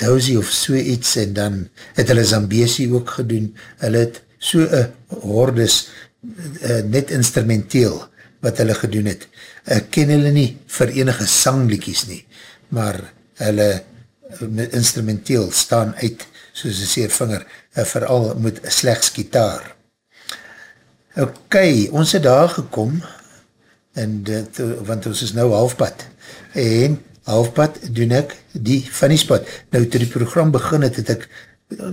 Dowsie of so iets, en dan het hulle Zambesi ook gedoen, hulle het so een uh, hordes, uh, net instrumenteel, wat hulle gedoen het. Ek ken hulle nie vir enige sangliekies nie, maar hulle instrumenteel staan uit, soos een seer vinger, uh, vooral met slechts gitaar. Ok, ons het daar gekom, en dit, want ons is nou halfpad, en halfpad doen ek die funny spot. Nou, toe die program begin het, het ek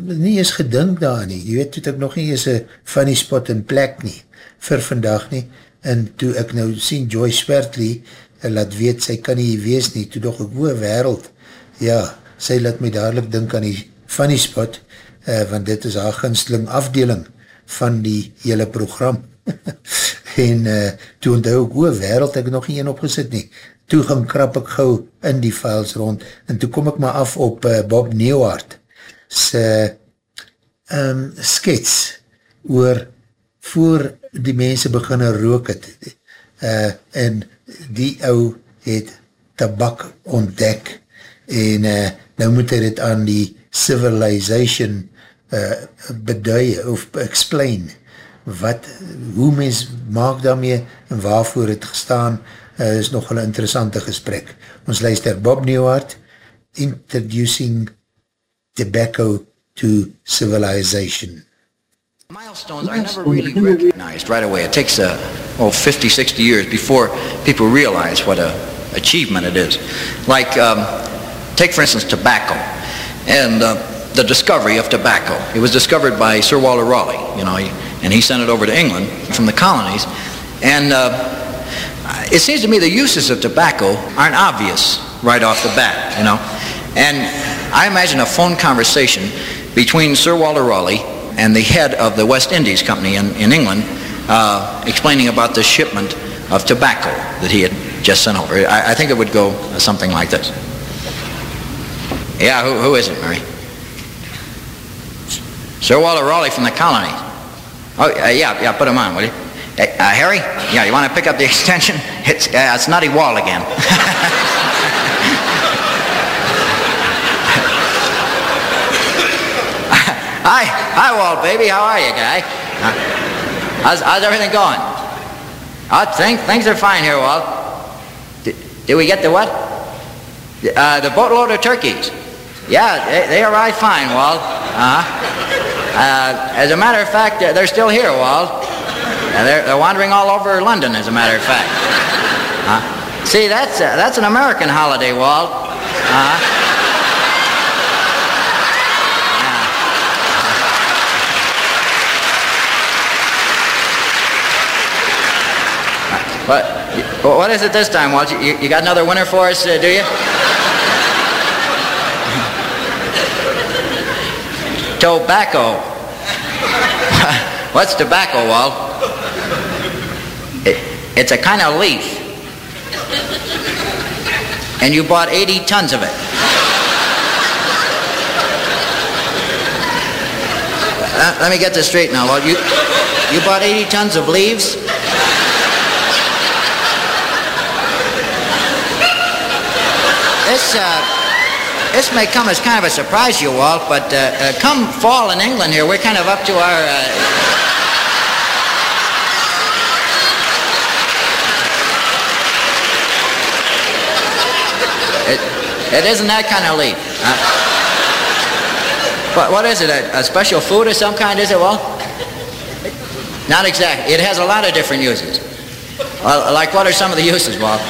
nie eens gedink daar nie, jy weet, het ek nog nie eens een funny spot in plek nie, vir vandag nie, en toe ek nou sien Joyce Swertley, laat weet, sy kan nie wees nie, toe doch ek woe wereld, ja, sy laat my dadelijk dink aan die funny spot, uh, want dit is haar ginsteling afdeling van die hele program, en uh, toe onthou ek, oe, wereld ek nog nie een opgesit nie, toe gaan krap ek gauw in die files rond, en toe kom ek maar af op uh, Bob Newhart, sy um, skets oor voor die mense beginne rook het, uh, en die ou het tabak ontdek, en uh, nou moet hy dit aan die civilization uh, beduie, of explain, wat, hoe mens maak daarmee, en waarvoor het gestaan, uh, is nog een interessante gesprek. Ons luister Bob Newhart, Introducing Tobacco to Civilization. Milestones are never really recognized right away. It takes uh, oh, 50, 60 years before people realize what a achievement it is. Like, um, take for instance tobacco and uh, the discovery of tobacco. It was discovered by Sir Walter Raleigh, you know, and he sent it over to England from the colonies. And uh, it seems to me the uses of tobacco aren't obvious right off the bat, you know. And I imagine a phone conversation between Sir Walter Raleigh and the head of the West Indies Company in, in England uh, explaining about the shipment of tobacco that he had just sent over. I, I think it would go something like this. Yeah, who, who is it, Mary? Sir Walter Raleigh from the colonies. Oh, uh, yeah, yeah, put him on, will you? Uh, uh, Harry? Yeah, you want to pick up the extension? It's, uh, it's Nutty Wall again. Hi, hi, Walt, baby. How are you, guy? How's, how's everything going? Oh, think, things are fine here, Walt. Did, did we get the what? Uh, the boatload of turkeys. Yeah, they, they arrived fine, Walt. Uh-huh. Uh, as a matter of fact, they're still here, Walt. Uh, they're, they're wandering all over London, as a matter of fact. Uh, see, that's, uh, that's an American holiday, Walt. Uh-huh. What, what is it this time, Walt? You, you got another winner for us, uh, do you? Tobacco. What's tobacco, Walt? It, it's a kind of leaf. And you bought 80 tons of it. Uh, let me get this straight now, Walt. You, you bought 80 tons of leaves? This, uh, this may come as kind of a surprise to you, Walt, but uh, uh, come fall in England here, we're kind of up to our... Uh, It isn't that kind of leaf. Uh, what, is it? A, a special food of some kind, is it, Walt? Not exactly. It has a lot of different uses. Like, what are some of the uses, Walt?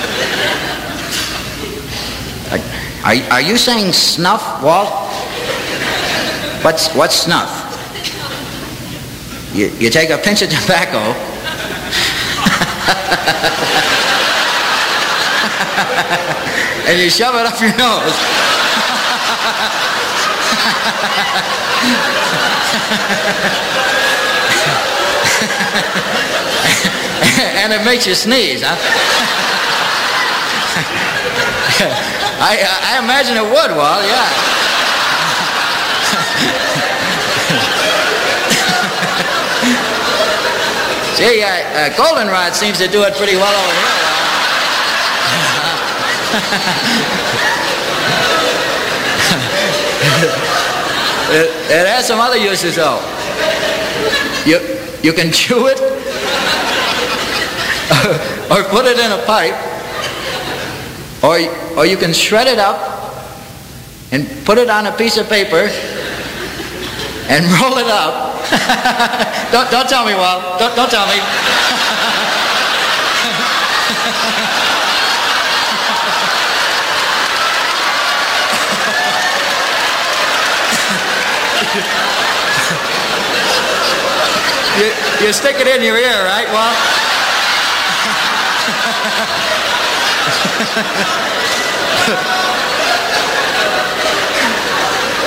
Are, are you saying snuff, Walt? What's, what's snuff? You, you take a pinch of tobacco and you shove it up your nose. and it makes you sneeze, huh? I, I imagine it would, Walt, yeah. See, uh, uh, Goldenrod seems to do it pretty well over here. it, it has some other uses, though. You, you can chew it, or put it in a pipe, or, or you can shred it up and put it on a piece of paper and roll it up. don't, don't tell me, Walt. Don't, don't tell me. you, you stick it in your ear, right, Walt?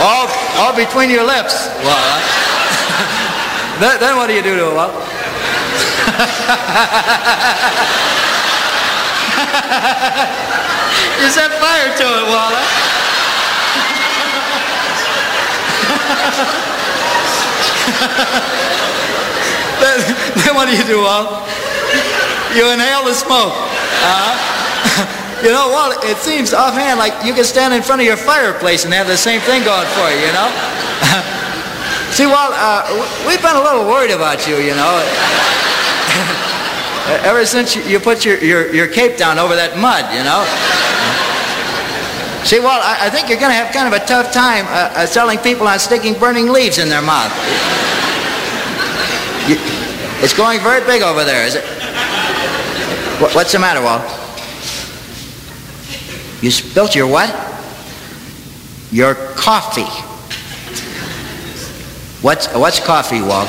all, all between your lips. Well, then, then what do you do to it, Walt? you set fire to it, Walt. then, then what do you do, Walt? You inhale the smoke. Uh-huh. You know, Walt, it seems offhand like you can stand in front of your fireplace and have the same thing going for you, you know? See, Walt, uh, we've been a little worried about you, you know. Ever since you put your, your, your cape down over that mud, you know. See, Walt, I, I think you're going to have kind of a tough time uh, uh, selling people on sticking burning leaves in their mouth. It's going very big over there, is it? What, what's the matter, Walt? You spilt your what? Your coffee. What's, what's coffee, Walt?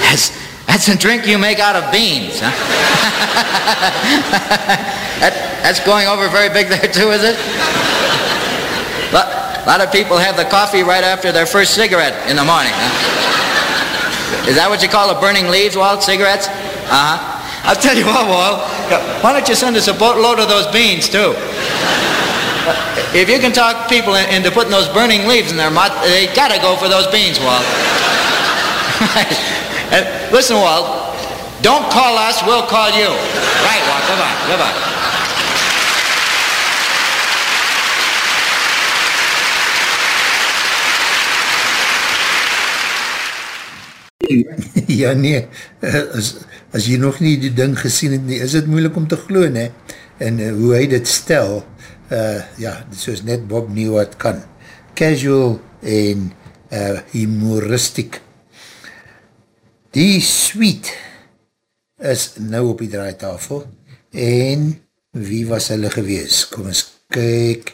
that's, that's a drink you make out of beans, huh? that, that's going over very big there too, is it? A lot of people have the coffee right after their first cigarette in the morning. Huh? Is that what you call the burning leaves, Walt? Cigarettes? Uh-huh. I'll tell you what, Walt. Why don't you send us a boatload of those beans, too? If you can talk people into putting those burning leaves in their mouth, they gotta go for those beans, Walt. listen, Walt, don't call us, we'll call you. Right, Walt, goodbye, goodbye. ja nee, as jy nog nie die ding gesien het nie, is het moeilik om te glo, ne? En uh, hoe hy dit stel, uh, ja, soos net Bob Newhart kan. Casual en uh, humoristiek. Die suite is nou op die draaitafel en wie was hulle gewees? Kom ons kyk,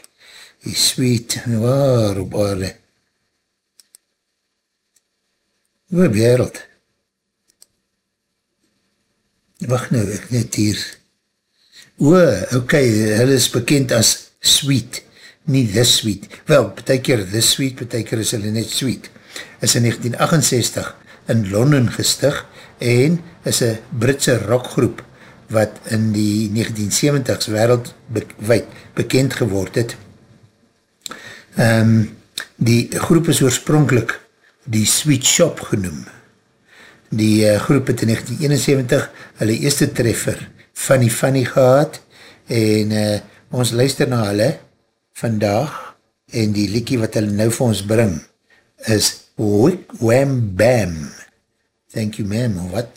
die suite, waar op aarde? Oor wereld. Wacht nou, ek net hier. O, ok, hulle is bekend as Sweet, nie The Sweet. Wel, betekker The Sweet, betekker is hulle net Sweet. Is in 1968 in Londen gestig en is een Britse rockgroep wat in die 1970s wereldwijd bekend geword het. Um, die groep is oorspronkelijk die Sweet Shop genoem. Die uh, groep het in 1971 hulle eerste treffer Funny Funny gehad en uh, ons luister na hulle vandag en die liekie wat hulle nou vir ons bring is Wick Wham Bam. Thank you ma'am, or what?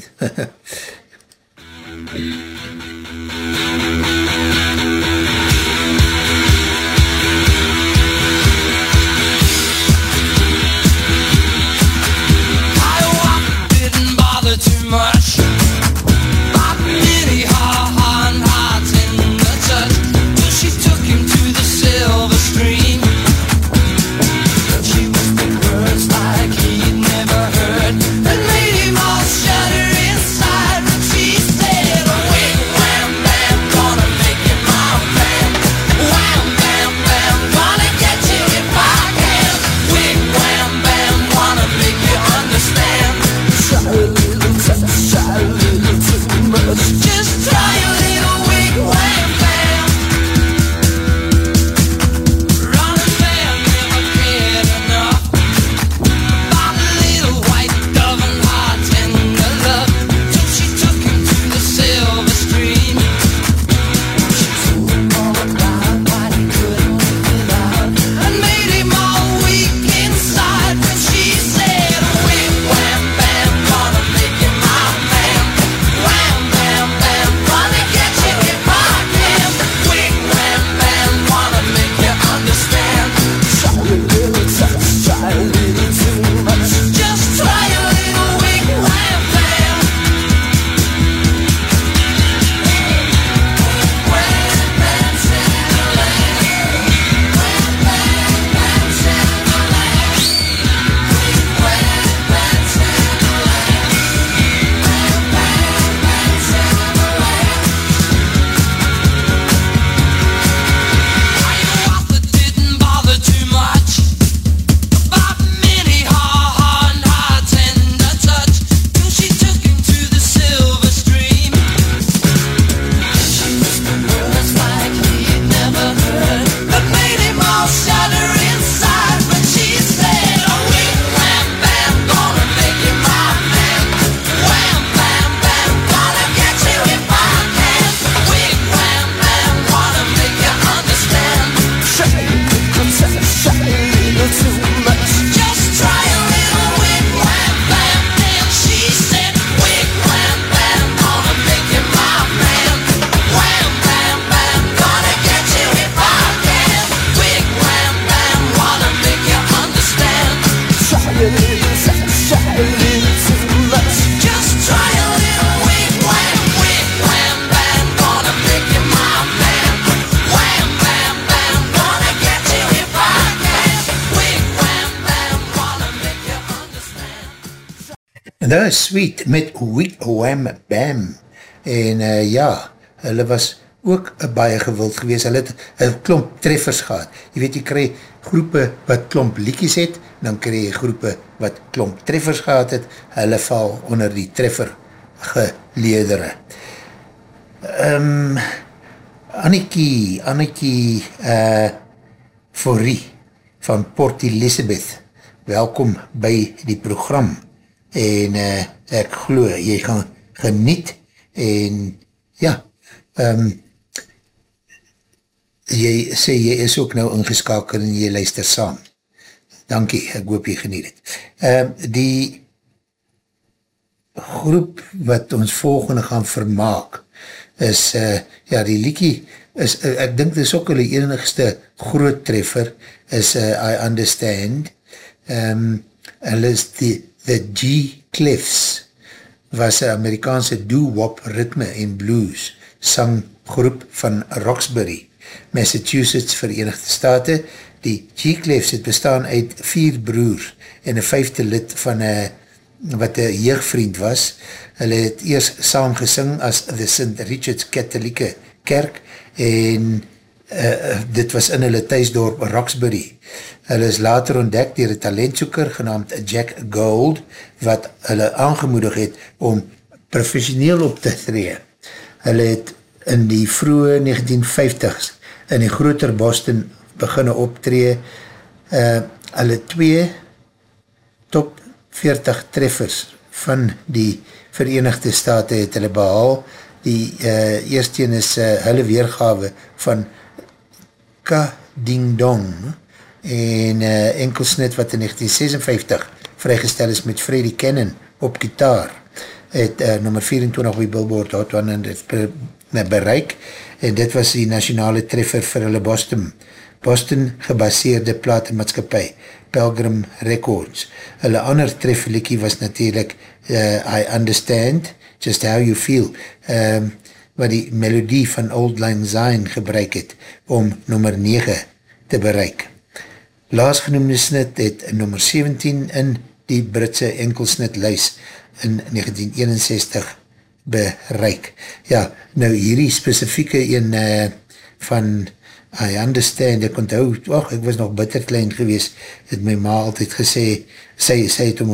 much. Sweet met Week Wham Bam. En uh, ja, hulle was ook uh, baie gewild gewees. Hulle het een klomp treffers gehad. Je weet, jy krij groepe wat klomp liekies het, dan krij jy groepe wat klomp treffers gehad het. Hulle val onder die treffer geleedere. Um, Annikie, Annikie uh, Forrie van Port Elizabeth, welkom by die program en uh, ek glo, jy gaan geniet en ja, um, jy sê jy is ook nou ingeskakel en jy luister saam. Dankie, ek hoop jy geniet het. Um, die groep wat ons volgende gaan vermaak is, uh, ja, die liekie is, uh, ek dink dit is ook die enigste groot treffer, is uh, I Understand, um, hulle is die, The G Cliffs, was een Amerikaanse doo-wop ritme en blues, sanggroep van Roxbury, Massachusetts, Verenigde Staten. Die G Cliffs het bestaan uit vier broers en een vijfde lid van een wat een jeugvriend was. Hulle het eerst saam gesing as the St. Richard's Katholieke Kerk en uh, dit was in hulle thuisdorp Roxbury. Hulle is later ontdek dier een talentsoeker genaamd Jack Gold wat hulle aangemoedig het om professioneel op te tree. Hulle het in die vroege 1950s in die groter Boston beginne optree. Uh, hulle twee top 40 treffers van die Verenigde Staten het hulle behaal. Die uh, eerste is uh, hulle weergawe van Ka Ding Dong en uh, enkelsnit wat in 1956 vrygestel is met Freddie Cannon op gitaar het uh, nummer 24 op die Billboard Hot 100 bereik en dit was die nationale treffer vir hulle Boston Boston gebaseerde platenmaatskapie Pelgrim Records. Hulle ander treffelikkie was natuurlijk uh, I Understand, Just How You Feel, um, wat die melodie van Old Lang Syne gebruik het om nummer 9 te bereik. Laasgenoemde snit het nummer 17 in die Britse enkelsnit lys in 1961 bereik. Ja, nou hierdie specifieke een uh, van I understand, ek onthou, och, ek was nog bitter klein gewees, het my ma altyd gesê, sy, sy het om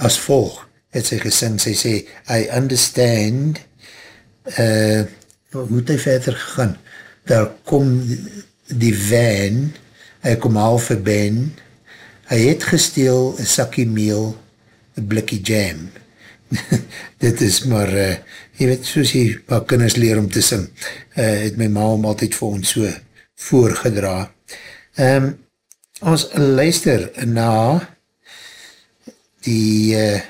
as volg, het sy gesing, sy sê, I understand, uh, hoe het hy verder gegaan, daar kom die van, hy kom halve ben, hy het gesteel een sakkie meel, een blikkie jam, dit is maar, uh, jy weet, soos jy maar kinders leer om te sing, uh, het my ma om altyd vir ons so voorgedra. Um, ons luister na die uh,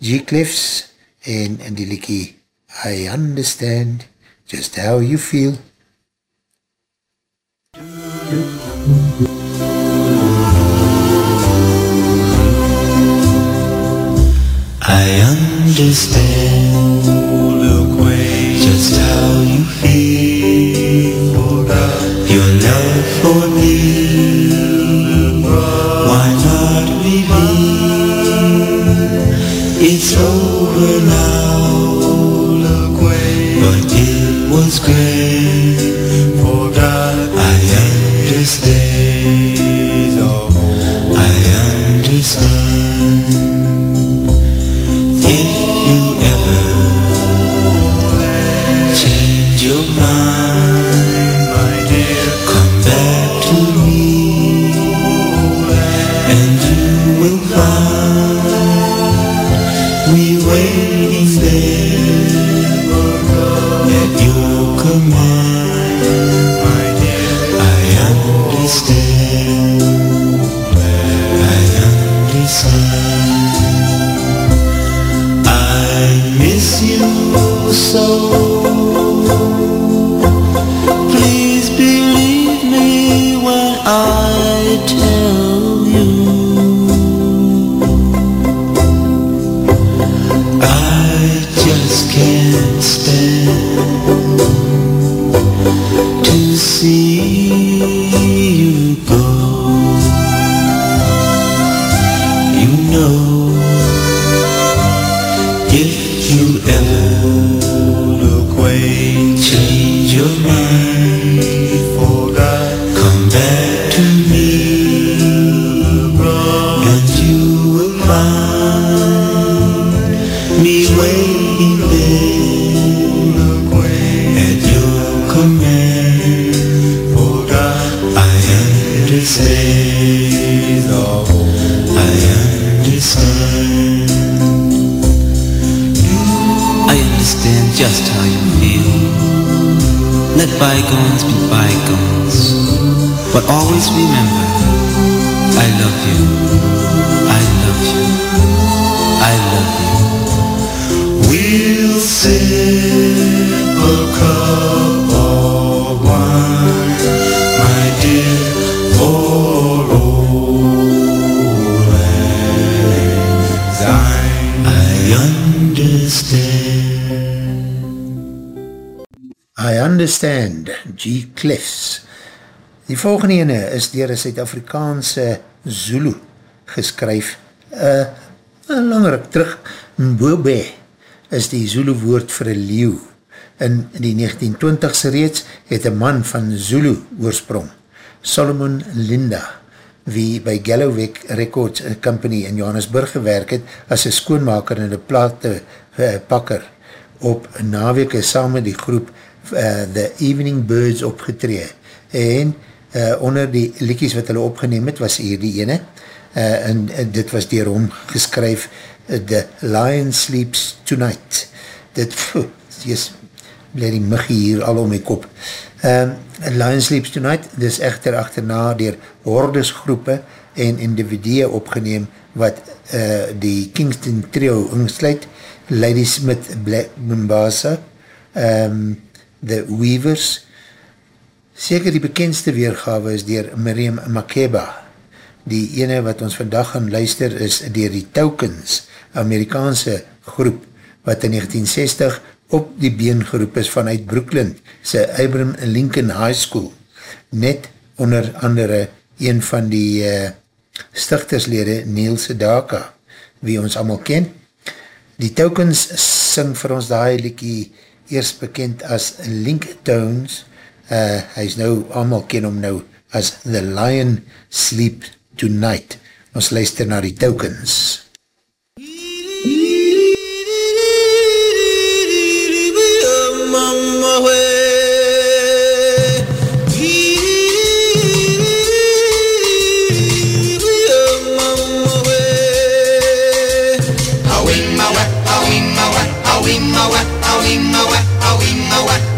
G-Cliffs en, en die liekie I understand just how you feel. I understand just how you feel. Oh Your love for me. Why not reveal? It's over now. Was great. Bygones be bygones. But always remember, I love you. I love you. I love you. We'll sip a cup I understand, G. Cliffs. Die volgende ene is dier een Suid-Afrikaanse Zulu geskryf. Uh, een langerik terug, Mbobe is die Zulu woord vir een leeuw. In die 1920s reeds het een man van Zulu oorsprong, Solomon Linda, wie by Gallowwick Records Company in Johannesburg gewerk het as een skoonmaker en een platepakker op naweke saam met die groep uh, The Evening Birds opgetree en uh, onder die liedjies wat hulle opgeneem het was hier die ene uh, en uh, dit was dier hom geskryf uh, The Lion Sleeps Tonight. Dit, phew, yes, bly die muggie hier al om my kop. Um, Lion Sleeps Tonight dit is echter achterna dier hordesgroepe en individue opgeneem wat uh, die Kingston Trio insluit Lady Smith Black Mombasa um, The Weavers Seker die bekendste weergawe is dier Miriam Makeba. Die ene wat ons vandag gaan luister is dier die Tokens, Amerikaanse groep, wat in 1960 op die been geroep is vanuit Brooklyn, sy Abraham Lincoln High School, net onder andere een van die uh, stichterslede Neil Sedaka, wie ons allemaal ken. Die Tokens sing vir ons die liekie eerst bekend as Link Tones, uh, hy is nou, allemaal ken hom nou, as The Lion Sleep Tonight. Ons luister na die tokens. In the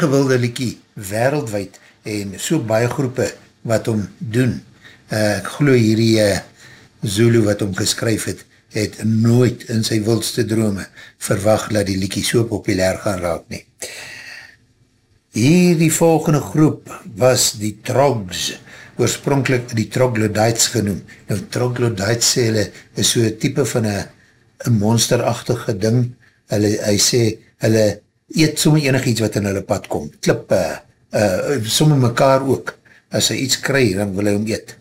gewilde liekie, wereldwijd, en so baie groepe wat om doen. uh, ek geloof hierdie uh, Zulu wat hom geskryf het, het nooit in sy wildste drome verwacht dat die liekie so populair gaan raak nie. Hierdie volgende groep was die Trogs, oorspronkelijk die Troglodytes genoem. Nou, Troglodytes sê hulle is so type van een monsterachtige ding. Hulle, hy sê, hulle eet somme enig iets wat in hulle pad kom. Klippe, uh, somme mekaar ook. As hy iets kry, dan wil hy hom eet.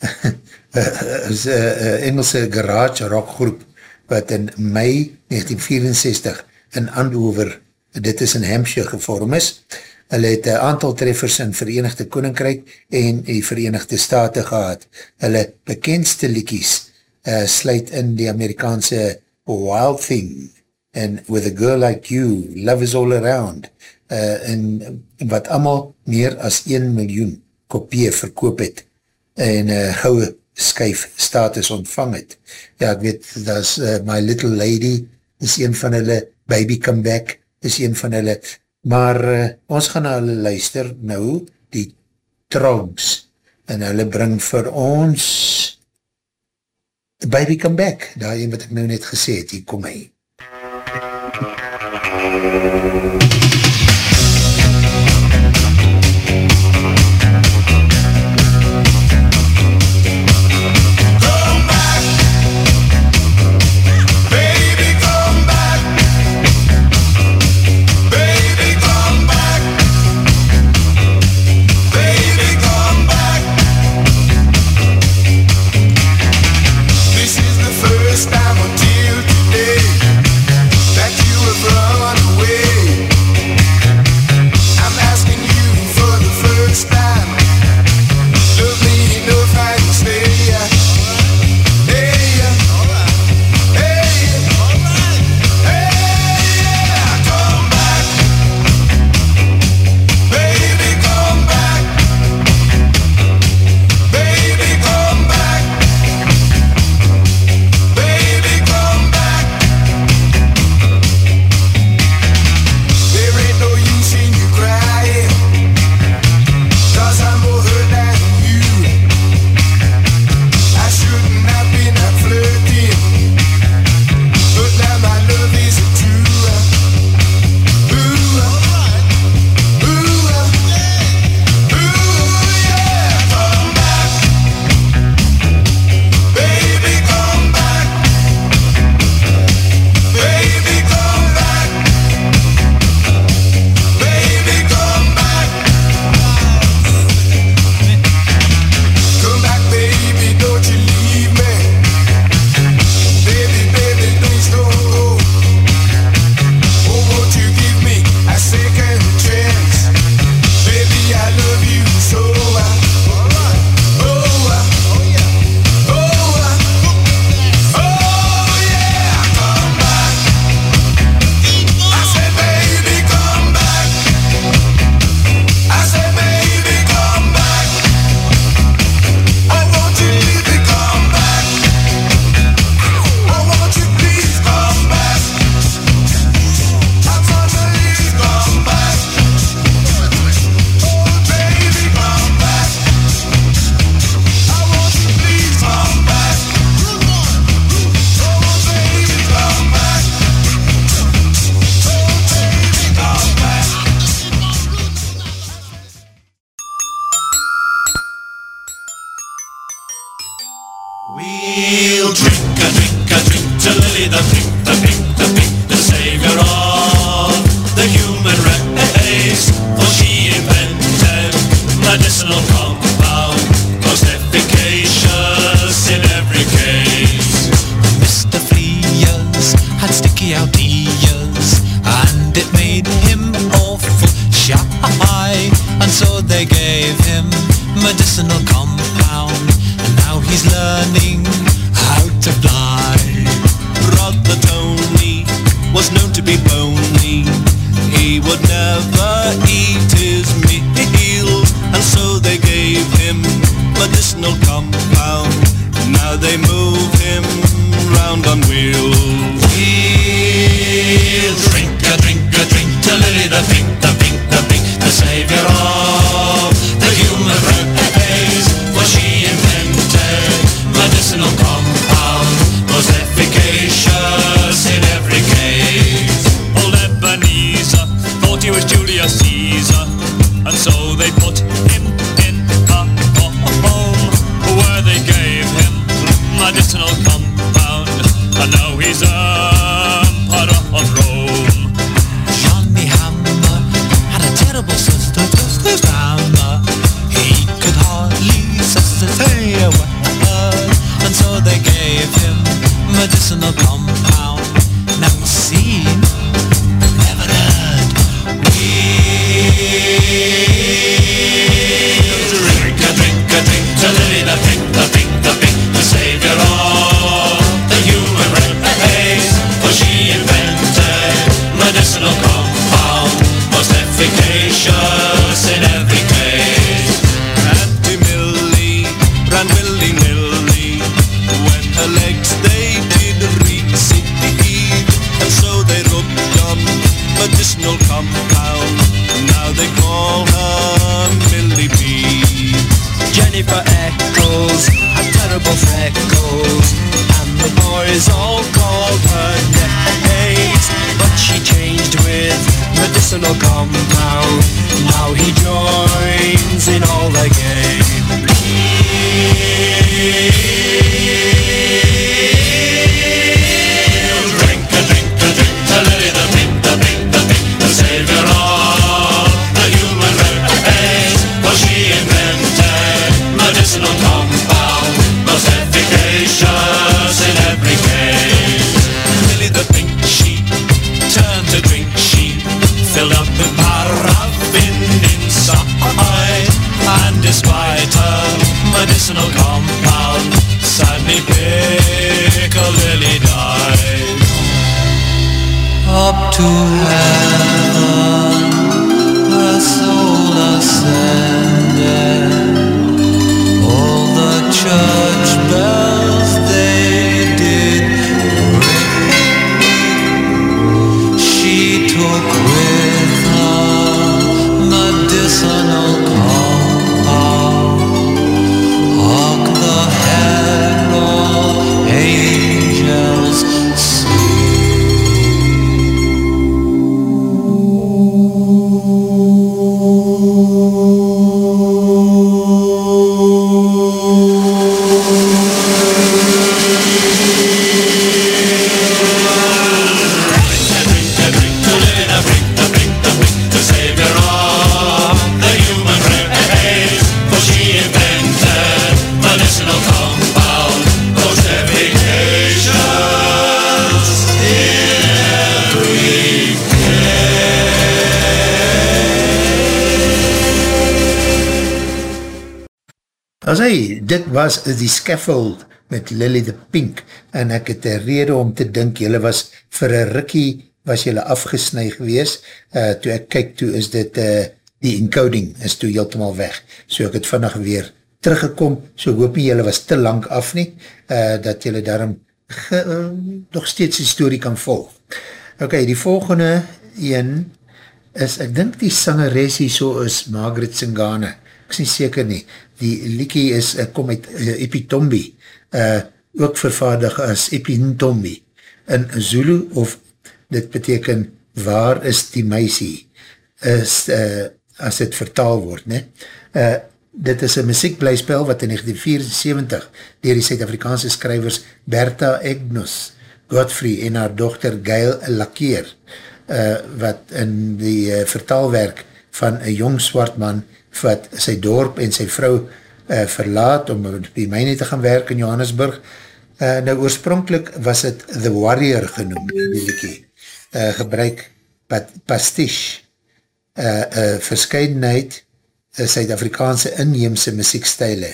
is een Engelse garage rock groep wat in mei 1964 in Andover dit is in Hampshire gevorm is. Hulle het een aantal treffers in Verenigde Koninkrijk en die Verenigde Staten gehad. Hulle bekendste liekies uh, sluit in die Amerikaanse Wild Thing en With a Girl Like You, Love is All Around uh, en wat allemaal meer as 1 miljoen kopie verkoop het en uh, gouwe skyf status ontvang het. Ja, ek weet, dat is uh, My Little Lady, is een van hulle, Baby Come Back, is een van hulle, maar uh, ons gaan na hulle luister nou, die Trogs, en hulle bring vir ons Baby Come Back, daar een wat ek nou net gesê het, hier kom hy. Thank you. Was die scaffold met Lily the Pink en ek het een rede om te dink, jylle was vir een rikkie, was jylle afgesnui gewees, uh, toe ek kyk toe is dit, uh, die encoding is toe heeltemaal weg, so ek het vannacht weer teruggekom, so hoop nie jylle was te lang af nie, uh, dat jylle daarom ge, uh, nog steeds die story kan volg. Ok, die volgende een is, ek dink die sangeresie so is Margaret Singane, is nie seker nie, die liekie is, uh, kom uit uh, Epitombi, uh, ook vervaardig as Epintombi, in Zulu, of dit beteken, waar is die meisie, is, uh, as dit vertaal word, ne? Uh, dit is een muziekblijspel wat in 1974 dier die Suid-Afrikaanse skrywers Bertha Egnos, Godfrey en haar dochter Gail Lakeer, uh, wat in die uh, vertaalwerk van een jong swart man wat sy dorp en sy vrou uh, verlaat om die myne te gaan werk in Johannesburg. Uh, nou oorspronkelijk was het The Warrior genoemd, die liekie. Uh, gebruik pat, pastiche, uh, uh, verscheidenheid uh, Suid-Afrikaanse inheemse muziekstijle.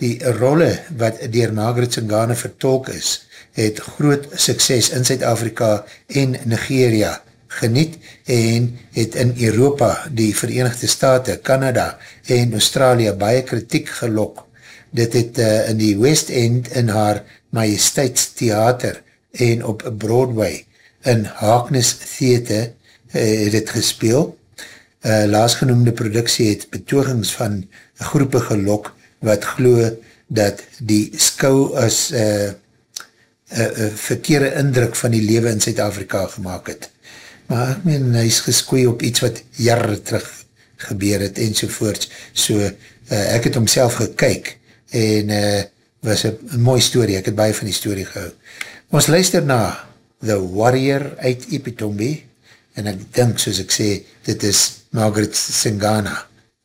Die rolle wat dier Margaret Singane vertolk is, het groot sukses in Suid-Afrika en Nigeria geniet en het in Europa, die Verenigde Staten, Canada en Australië baie kritiek gelok. Dit het uh, in die West End in haar Majesteitstheater en op Broadway in Haaknes Theater uh, het het gespeel. Uh, laasgenoemde productie het betogings van groepe gelok wat glo dat die skou as uh, uh, uh, verkeerde indruk van die lewe in Zuid-Afrika gemaakt het. Maar ek meen, hy is geskoei op iets wat jare terug gebeur het enzovoorts. So, uh, ek het homself gekyk en uh, was een mooi story, ek het baie van die story gehou. Ons luister na The Warrior uit Epitombe, en ek dink, soos ek sê, dit is Margaret Singana,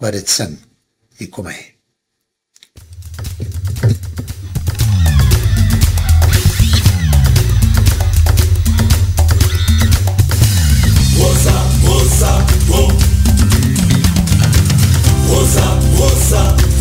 wat het sing. Hier kom hy. What's What's up,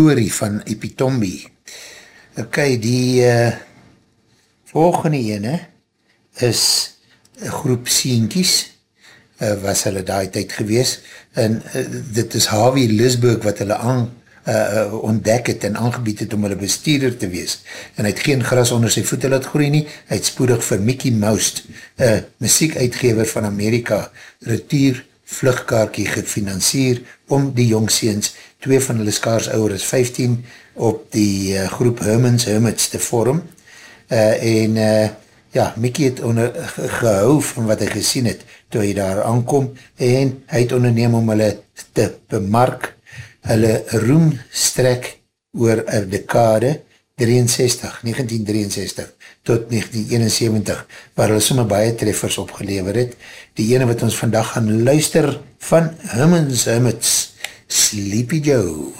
story van Epitombi. Ok, die uh, volgende ene is groep sienkies, uh, was hulle daai tyd gewees, en uh, dit is Harvey Lisburg wat hulle aan, uh, ontdek het en aangebied het om hulle bestuurder te wees. En hy het geen gras onder sy voete laat groei nie, hy het spoedig vir Mickey Mouse, uh, muziekuitgever van Amerika, retour vlugkaartjie gefinancier om die jongseens, twee van hulle skaars ouwer as 15, op die uh, groep Hermans Hermits te vorm. Uh, en uh, ja, Mickey het onder, ge, gehou van wat hy gesien het, toe hy daar aankom, en hy het onderneem om hulle te bemark, hulle roem strek oor een dekade, 63, 1963 tot 1971, waar hulle somme baie treffers opgelever het. Die ene wat ons vandag gaan luister van Hummins Hummits, Sleepy Joe.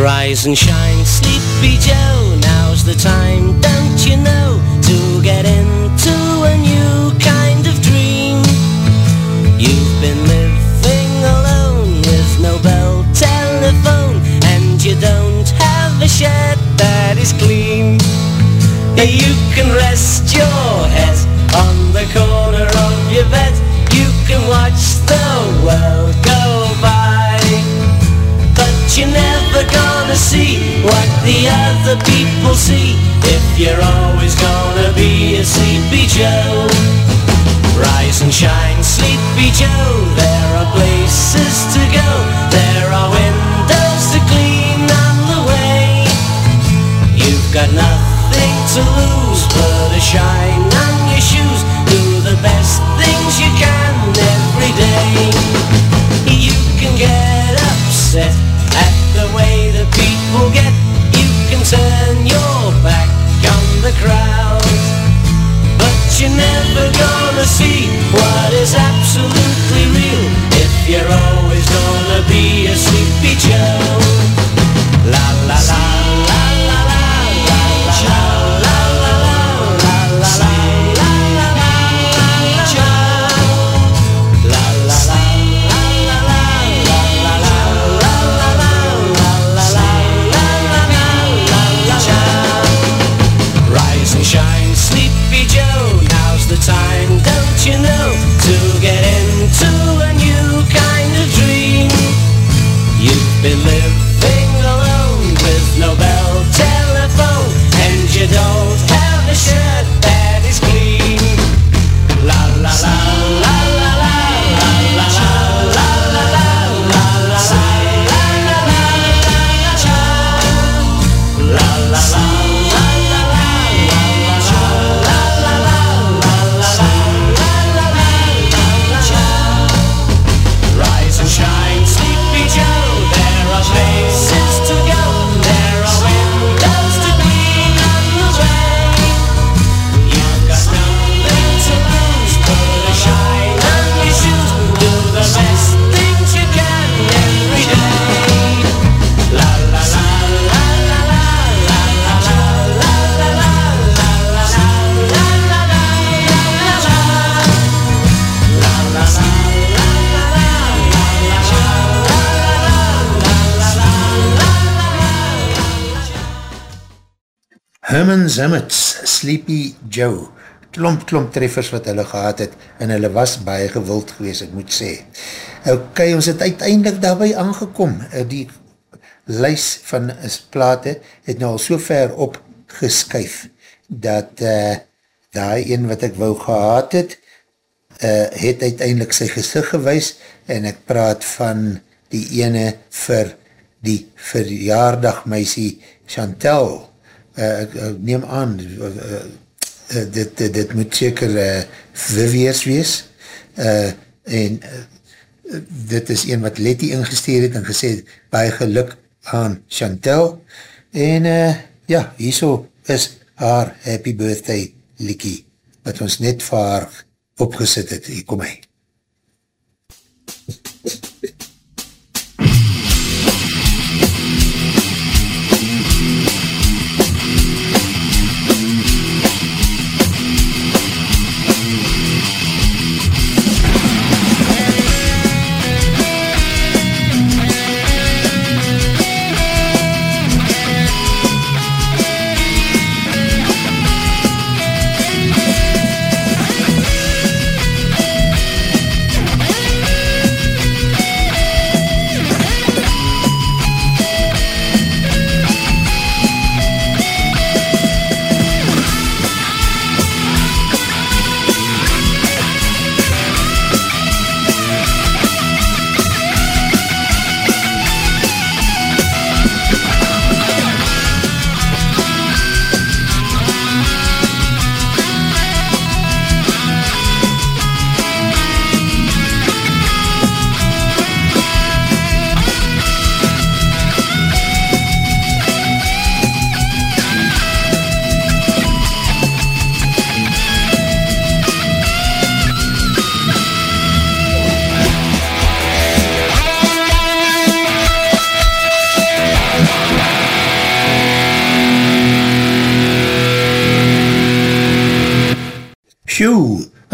Rise and shine, sleepy Joe, now's the time, don't you know, to get into a new kind of dream. You've been living alone with no bell telephone, and you don't have a shed that is clean. You can rest your head on the corner of your bed. You can watch the world go by, but you never gonna see what the other people see if you're always gonna be a sleepy Joe. Rise and shine, sleepy Joe. There are places to go. There are windows to clean on the way. You've got nothing to lose but a shine on your shoes. Do the best things you can every day. You can get upset the crowd. But you're never gonna see what is absolutely real if you're always gonna be a sleepy Joe. La la la Herman Zimmets, Sleepy Joe, klomp klomp treffers wat hulle gehad het, en hulle was baie gewild gewees, ek moet sê. Ok, ons het uiteindelik daarby aangekom, Eh, die lys van is plate het nou al so ver opgeskuif, dat uh, die een wat ek wou gehad het, uh, het uiteindelik sy gezicht gewys, en ek praat van die ene vir die verjaardagmeisie Chantel, uh, ek, ek neem aan, uh, uh, dit, dit, dit moet seker uh, Viviers wees, uh, en uh, dit is een wat Letty ingesteer het en gesê, baie geluk aan Chantel, en uh, ja, hierso is haar happy birthday liekie, wat ons net vir haar opgesit het, hier kom hy.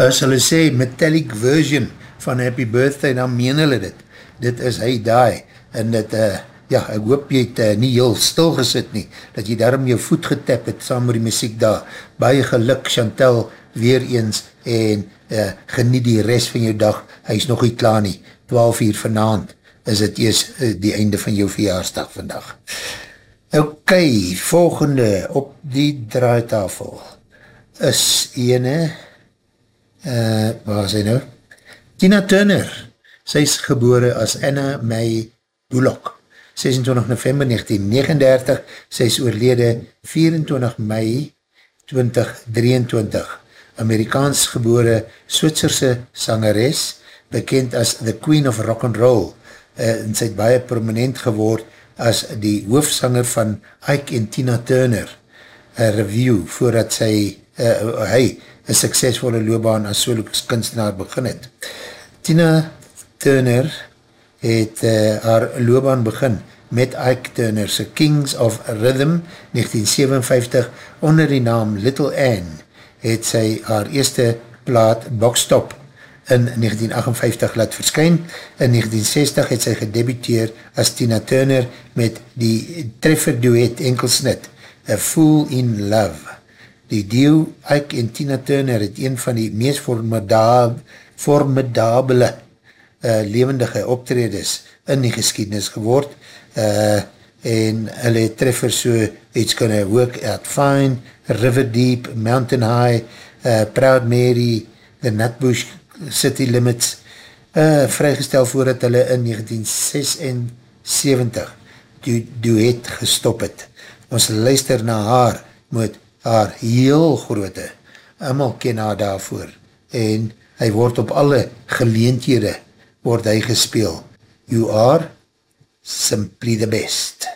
As hulle sê metallic version van Happy Birthday, dan meen hulle dit. Dit is hy daai, en dit, uh, ja, ek hoop jy het uh, nie heel stil gesit nie, dat jy daarom jou voet getap het saam met die muziek daar. Baie geluk, Chantal, weer eens, en uh, geniet die rest van jou dag, hy is nog nie klaar nie, 12 uur vanavond is het eers uh, die einde van jou verjaarsdag vandag. Ok, volgende op die draaitafel is ene, uh, waar is hy nou? Tina Turner, sy is gebore as Anna May Bullock, 26 november 1939, sy is oorlede 24 mei 2023, Amerikaans gebore Switserse sangeres, bekend as The Queen of Rock and Roll, uh, en sy het baie prominent geword as die hoofsanger van Ike en Tina Turner, een review voordat sy, uh, hy, een suksesvolle loopbaan as solo kunstenaar begin het. Tina Turner het uh, haar loopbaan begin met Ike Turner se Kings of Rhythm 1957 onder die naam Little Anne het sy haar eerste plaat Boxstop in 1958 laat verskyn. In 1960 het sy gedebuteer as Tina Turner met die treffer duet enkelsnit A Fool in Love. Die duo Ike en Tina Turner het een van die meest formidab, formidabele uh, levendige optredes in die geschiedenis geword uh, en hulle het treffer so It's Gonna Work Out Fine, River Deep, Mountain High, uh, Proud Mary, The Nutbush City Limits uh, vrygestel voordat hulle in 1976 du duet gestop het. Ons luister na haar met haar heel groote, allemaal ken haar daarvoor en hy word op alle geleenthede word hy gespeel. You are simply the best.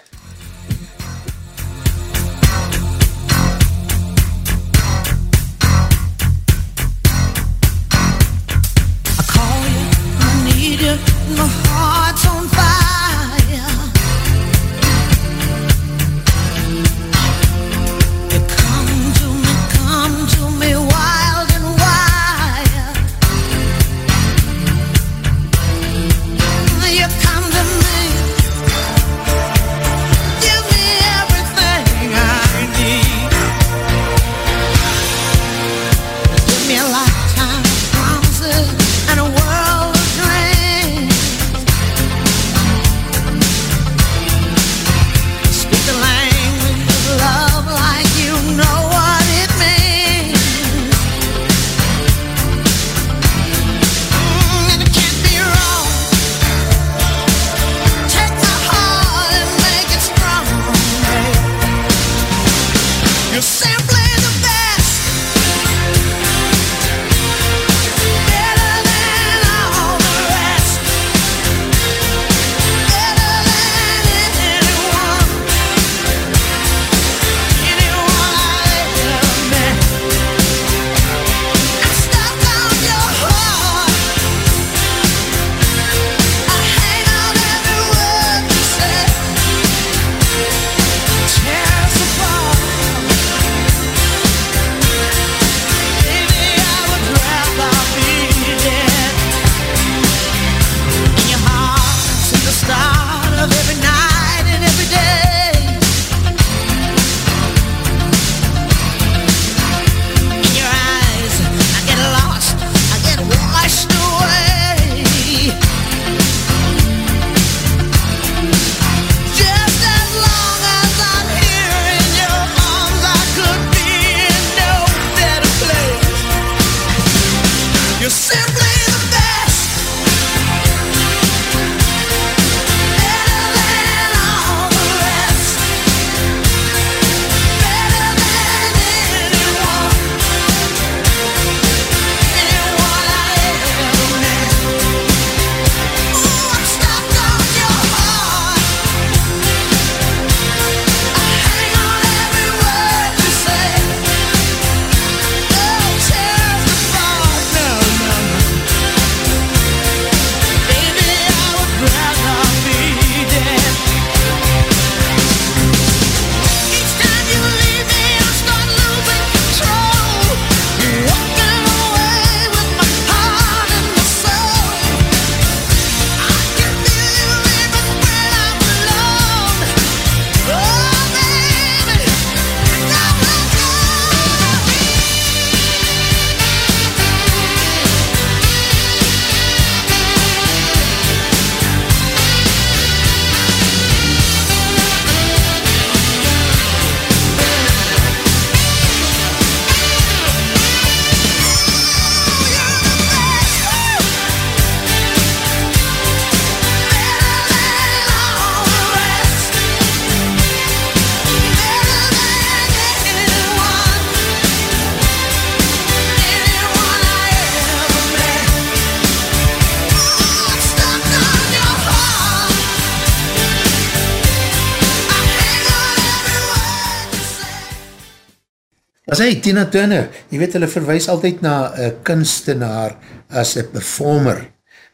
Tina Turner, jy weet, hulle verwijs altyd na een kunstenaar as een performer.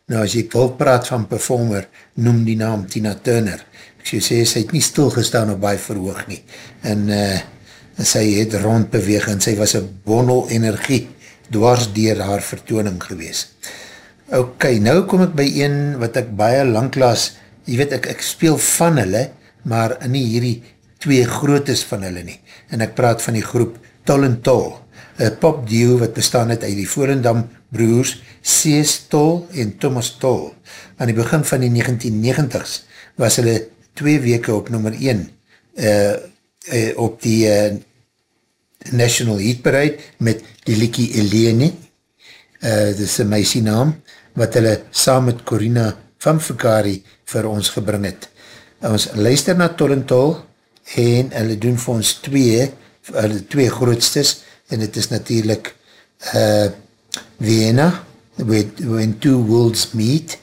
Nou, as ek wil praat van performer, noem die naam Tina Turner. Ek sê, sê, sy het nie stilgestaan op baie verhoog nie. En uh, sy het rondbeweeg en sy was een bondel energie dwars dier haar vertooning gewees. Ok, nou kom ek by een wat ek baie langklaas, jy weet, ek, ek speel van hulle, maar nie hierdie twee grootes van hulle nie. En ek praat van die groep Tol en Tol, een pop duo wat bestaan het uit die Volendam broers C.S. Tol en Thomas Tol. Aan die begin van die 1990s was hulle twee weke op nummer 1 uh, uh, op die uh, National Heat bereid met die Likie Elene, uh, dit is een meisie naam, wat hulle saam met Corina van Vakari vir ons gebring het. Ons luister na Tol en Tol en hulle doen vir ons twee hulle twee grootstes en het is natuurlijk uh, Vienna when, when Two Worlds Meet.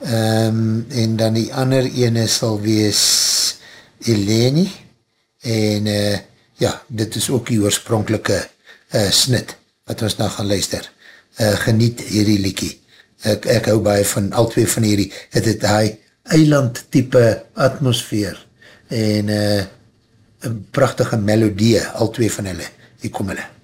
Um, en dan die ander ene sal wees Eleni en uh, ja, dit is ook die oorspronkelike uh, snit wat ons nou gaan luister. Uh, geniet hierdie liekie. Ek, ek hou baie van al twee van hierdie. Het het die eiland type atmosfeer. En uh, een prachtige melodie, al twee van hulle, die kom hulle.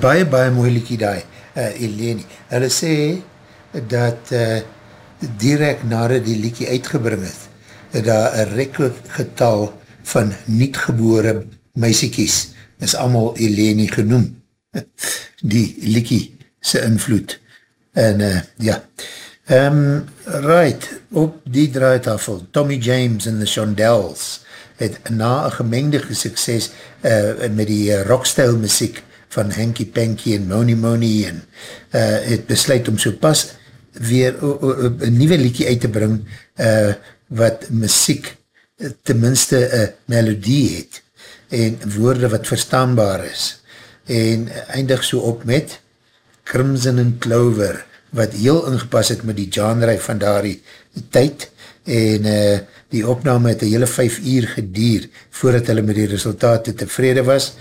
Baie, baie mooi liekie daai, uh, Eleni. Hulle sê, dat uh, direct nadat die liekie uitgebring het, het daar een rekordgetal van niet-gebore meisiekies, is allemaal Eleni genoem. Die liekie sy invloed. En uh, ja, um, right, op die draaitafel, Tommy James en the Shondells het na een gemengdige sukses uh, met die rockstyle muziek van Hanky Panky en Moni Moni en uh, het besluit om so pas weer een nieuwe liedje uit te bring uh, wat muziek tenminste een melodie het en woorde wat verstaanbaar is en eindig so op met Crimson and Clover wat heel ingepas het met die genre van daardie tyd en uh, die opname het een hele vijf uur gedier voordat hulle met die resultate tevrede was.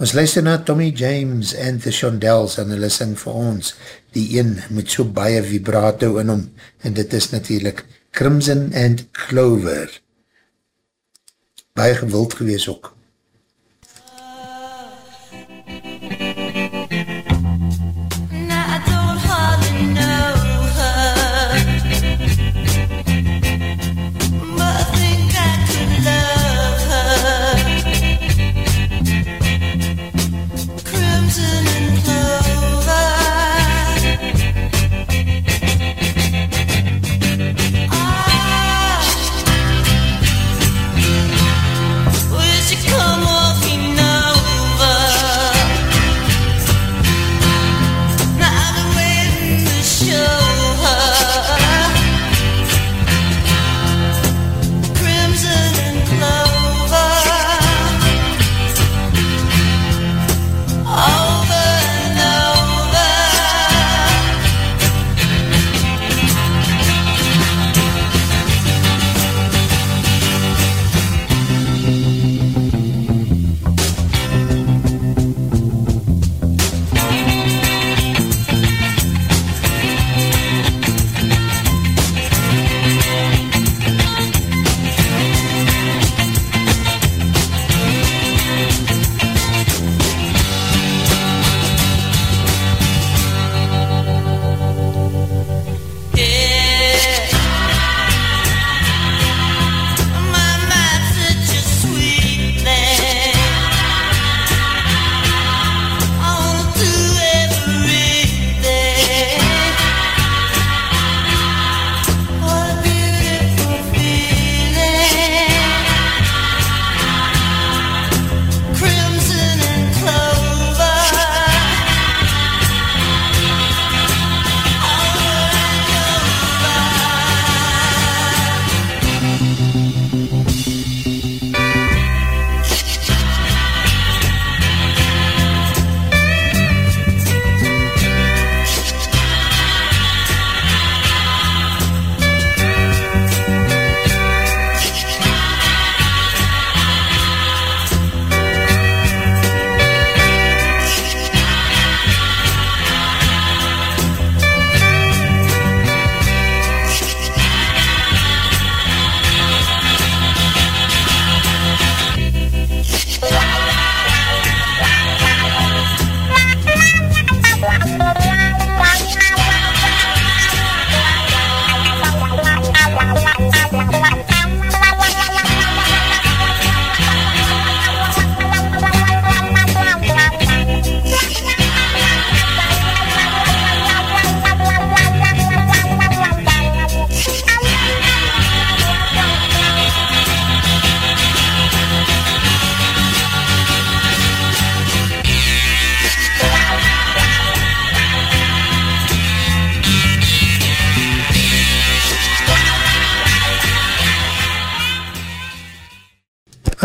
Ons luister na Tommy James en The Shondells en hulle sing vir ons die een met so baie vibrato in hom en dit is natuurlijk Crimson and Clover. Baie gewild gewees ook.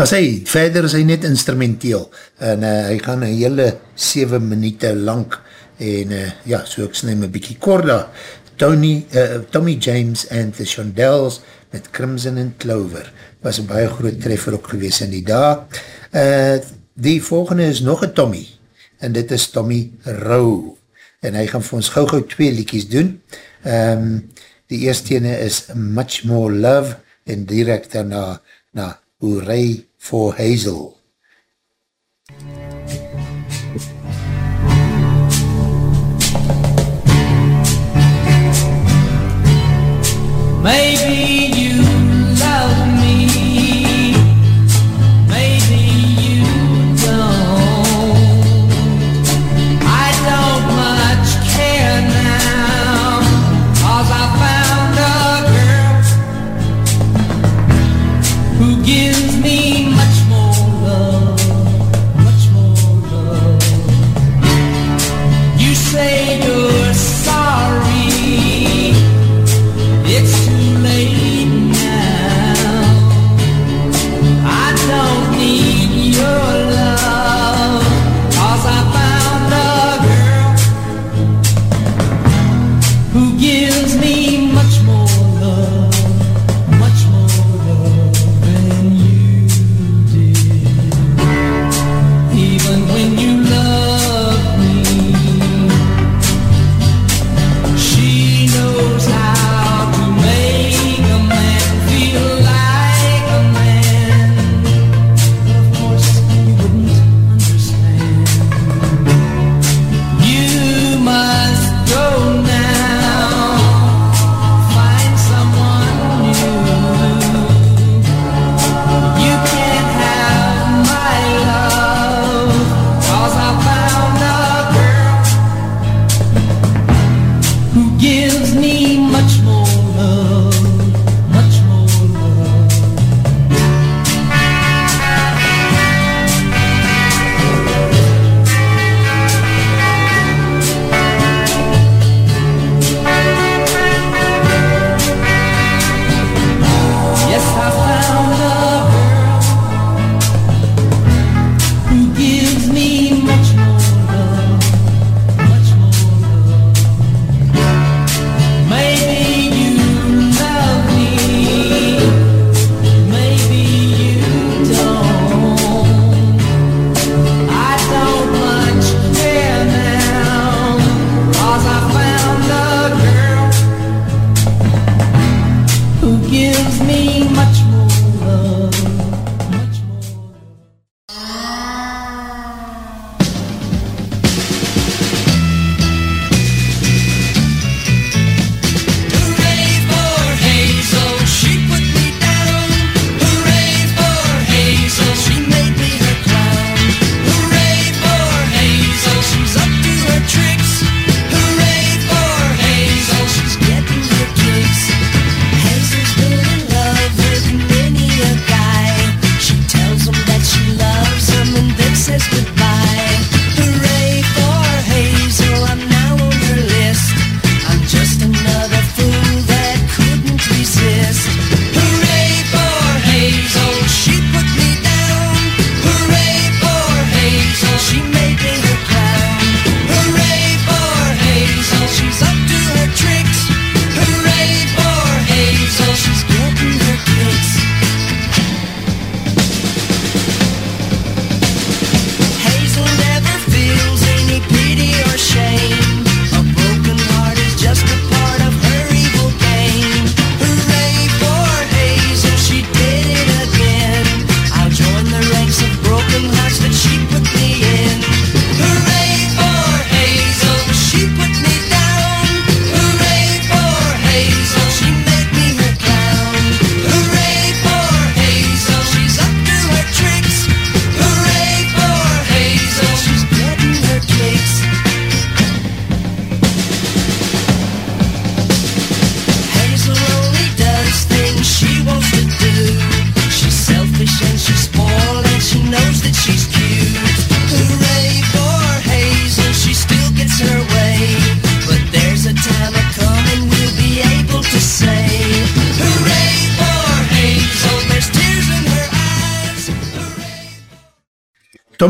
As hy, verder is hy net instrumenteel en uh, hy gaan een hele 7 minuute lang en uh, ja, so ek snem een bykie korda Tony, uh, Tommy James and the Shondells met Crimson and Clover was een baie groot treffer ook gewees in die dag. Uh, die volgende is nog een Tommy en dit is Tommy Rowe en hy gaan vir ons gauw gauw twee liedjes doen. Um, die eerste ene is Much More Love en direct daarna na Hooray for Hazel. Maybe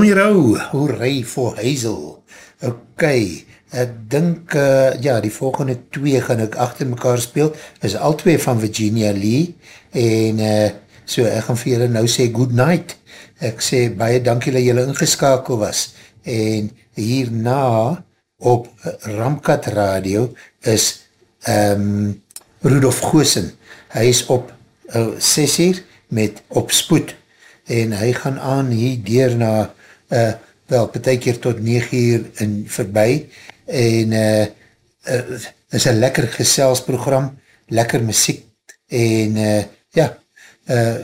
Johnny Rauw, hoe rij voor Hazel. Ok, ek dink, uh, ja, die volgende twee gaan ek achter mekaar speel, is al twee van Virginia Lee, en uh, so ek gaan vir julle nou sê good night. Ek sê baie dankie dat julle ingeskakel was, en hierna op Ramkat Radio is um, Rudolf Goosen. Hy is op eh, uh, 6 uur met Opspoed en hy gaan aan hier deur na uh, wel, betek keer tot 9 uur in voorbij, en uh, uh, is een lekker geselsprogram, lekker muziek, en uh, ja, uh,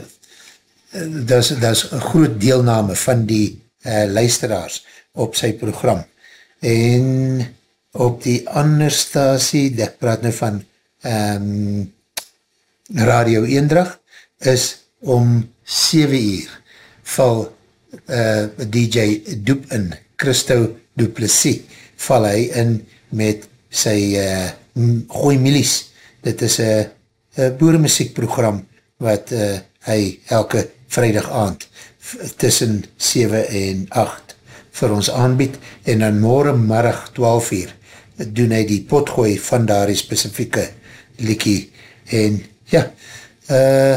dat is een groot deelname van die uh, luisteraars op sy program. En op die ander stasie, ek praat nou van um, Radio Eendrag, is om 7 uur val uh, DJ Doep in, Christo Duplessis, val hy in met sy uh, Gooi Milies. Dit is een boeremuziekprogram wat uh, hy elke vrijdag aand tussen 7 en 8 vir ons aanbied en dan morgen marg 12 uur doen hy die potgooi van daar die specifieke liekie en ja uh,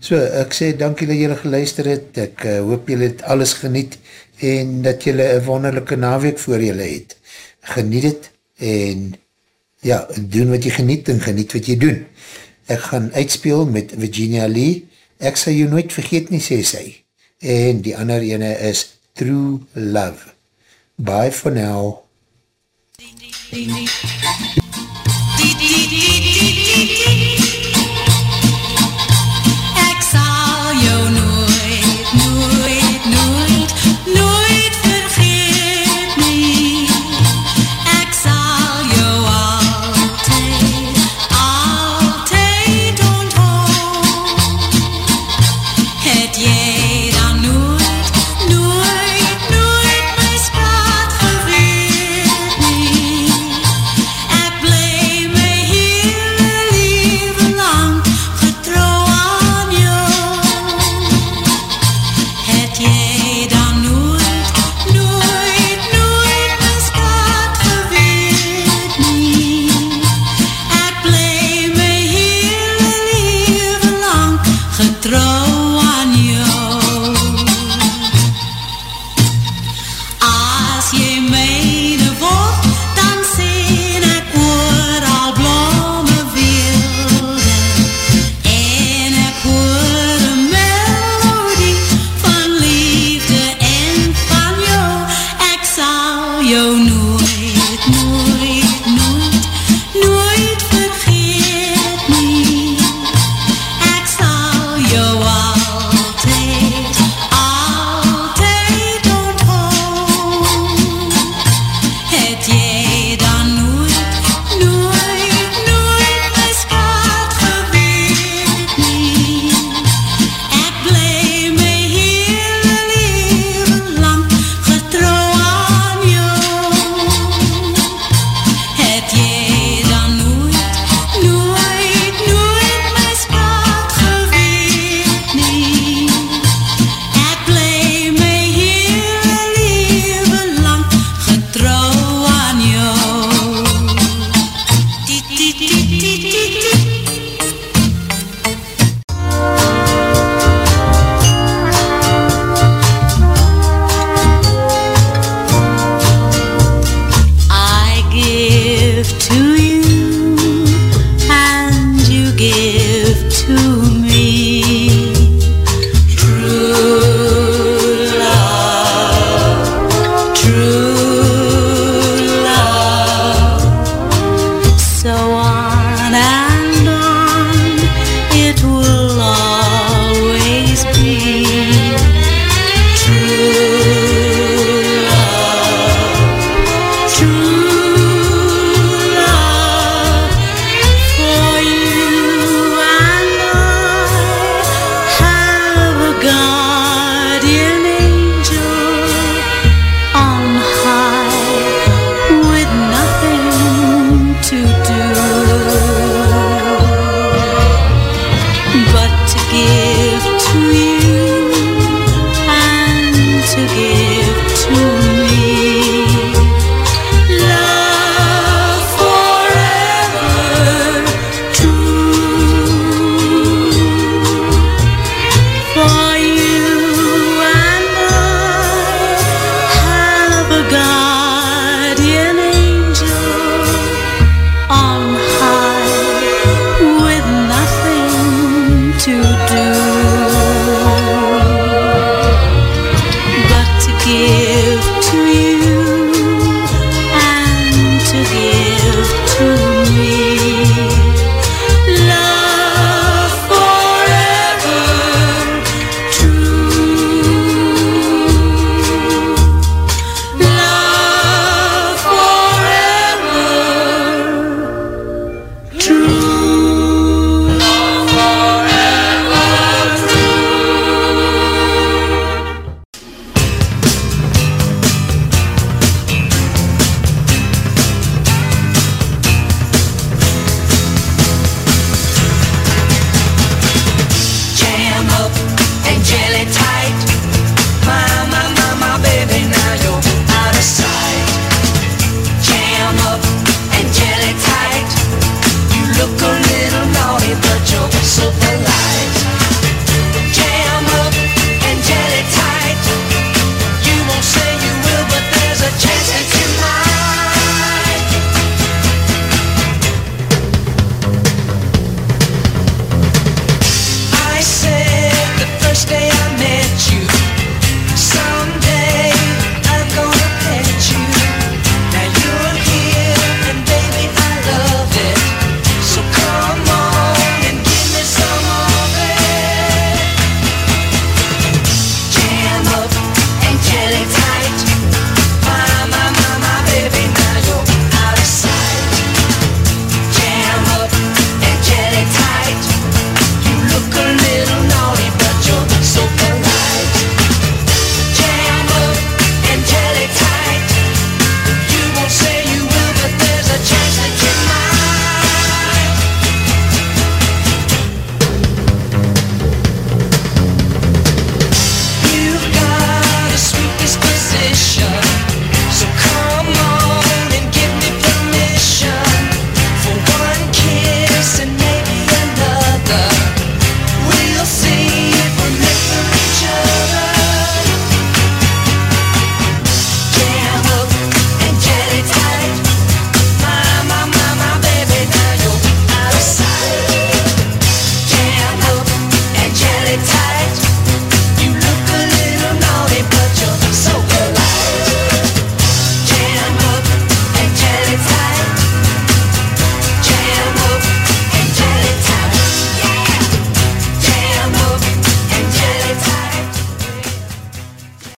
so ek sê dankie dat jylle geluister het. Ek uh, hoop jylle het alles geniet en dat jylle een wonderlijke naweek voor jylle het. Geniet het en ja, doen wat jy geniet en geniet wat jy doen. Ek gaan uitspeel met Virginia Lee. Ek sal jou nooit vergeet nie sê sy. En die ander ene is True Love. Bye for now. Ek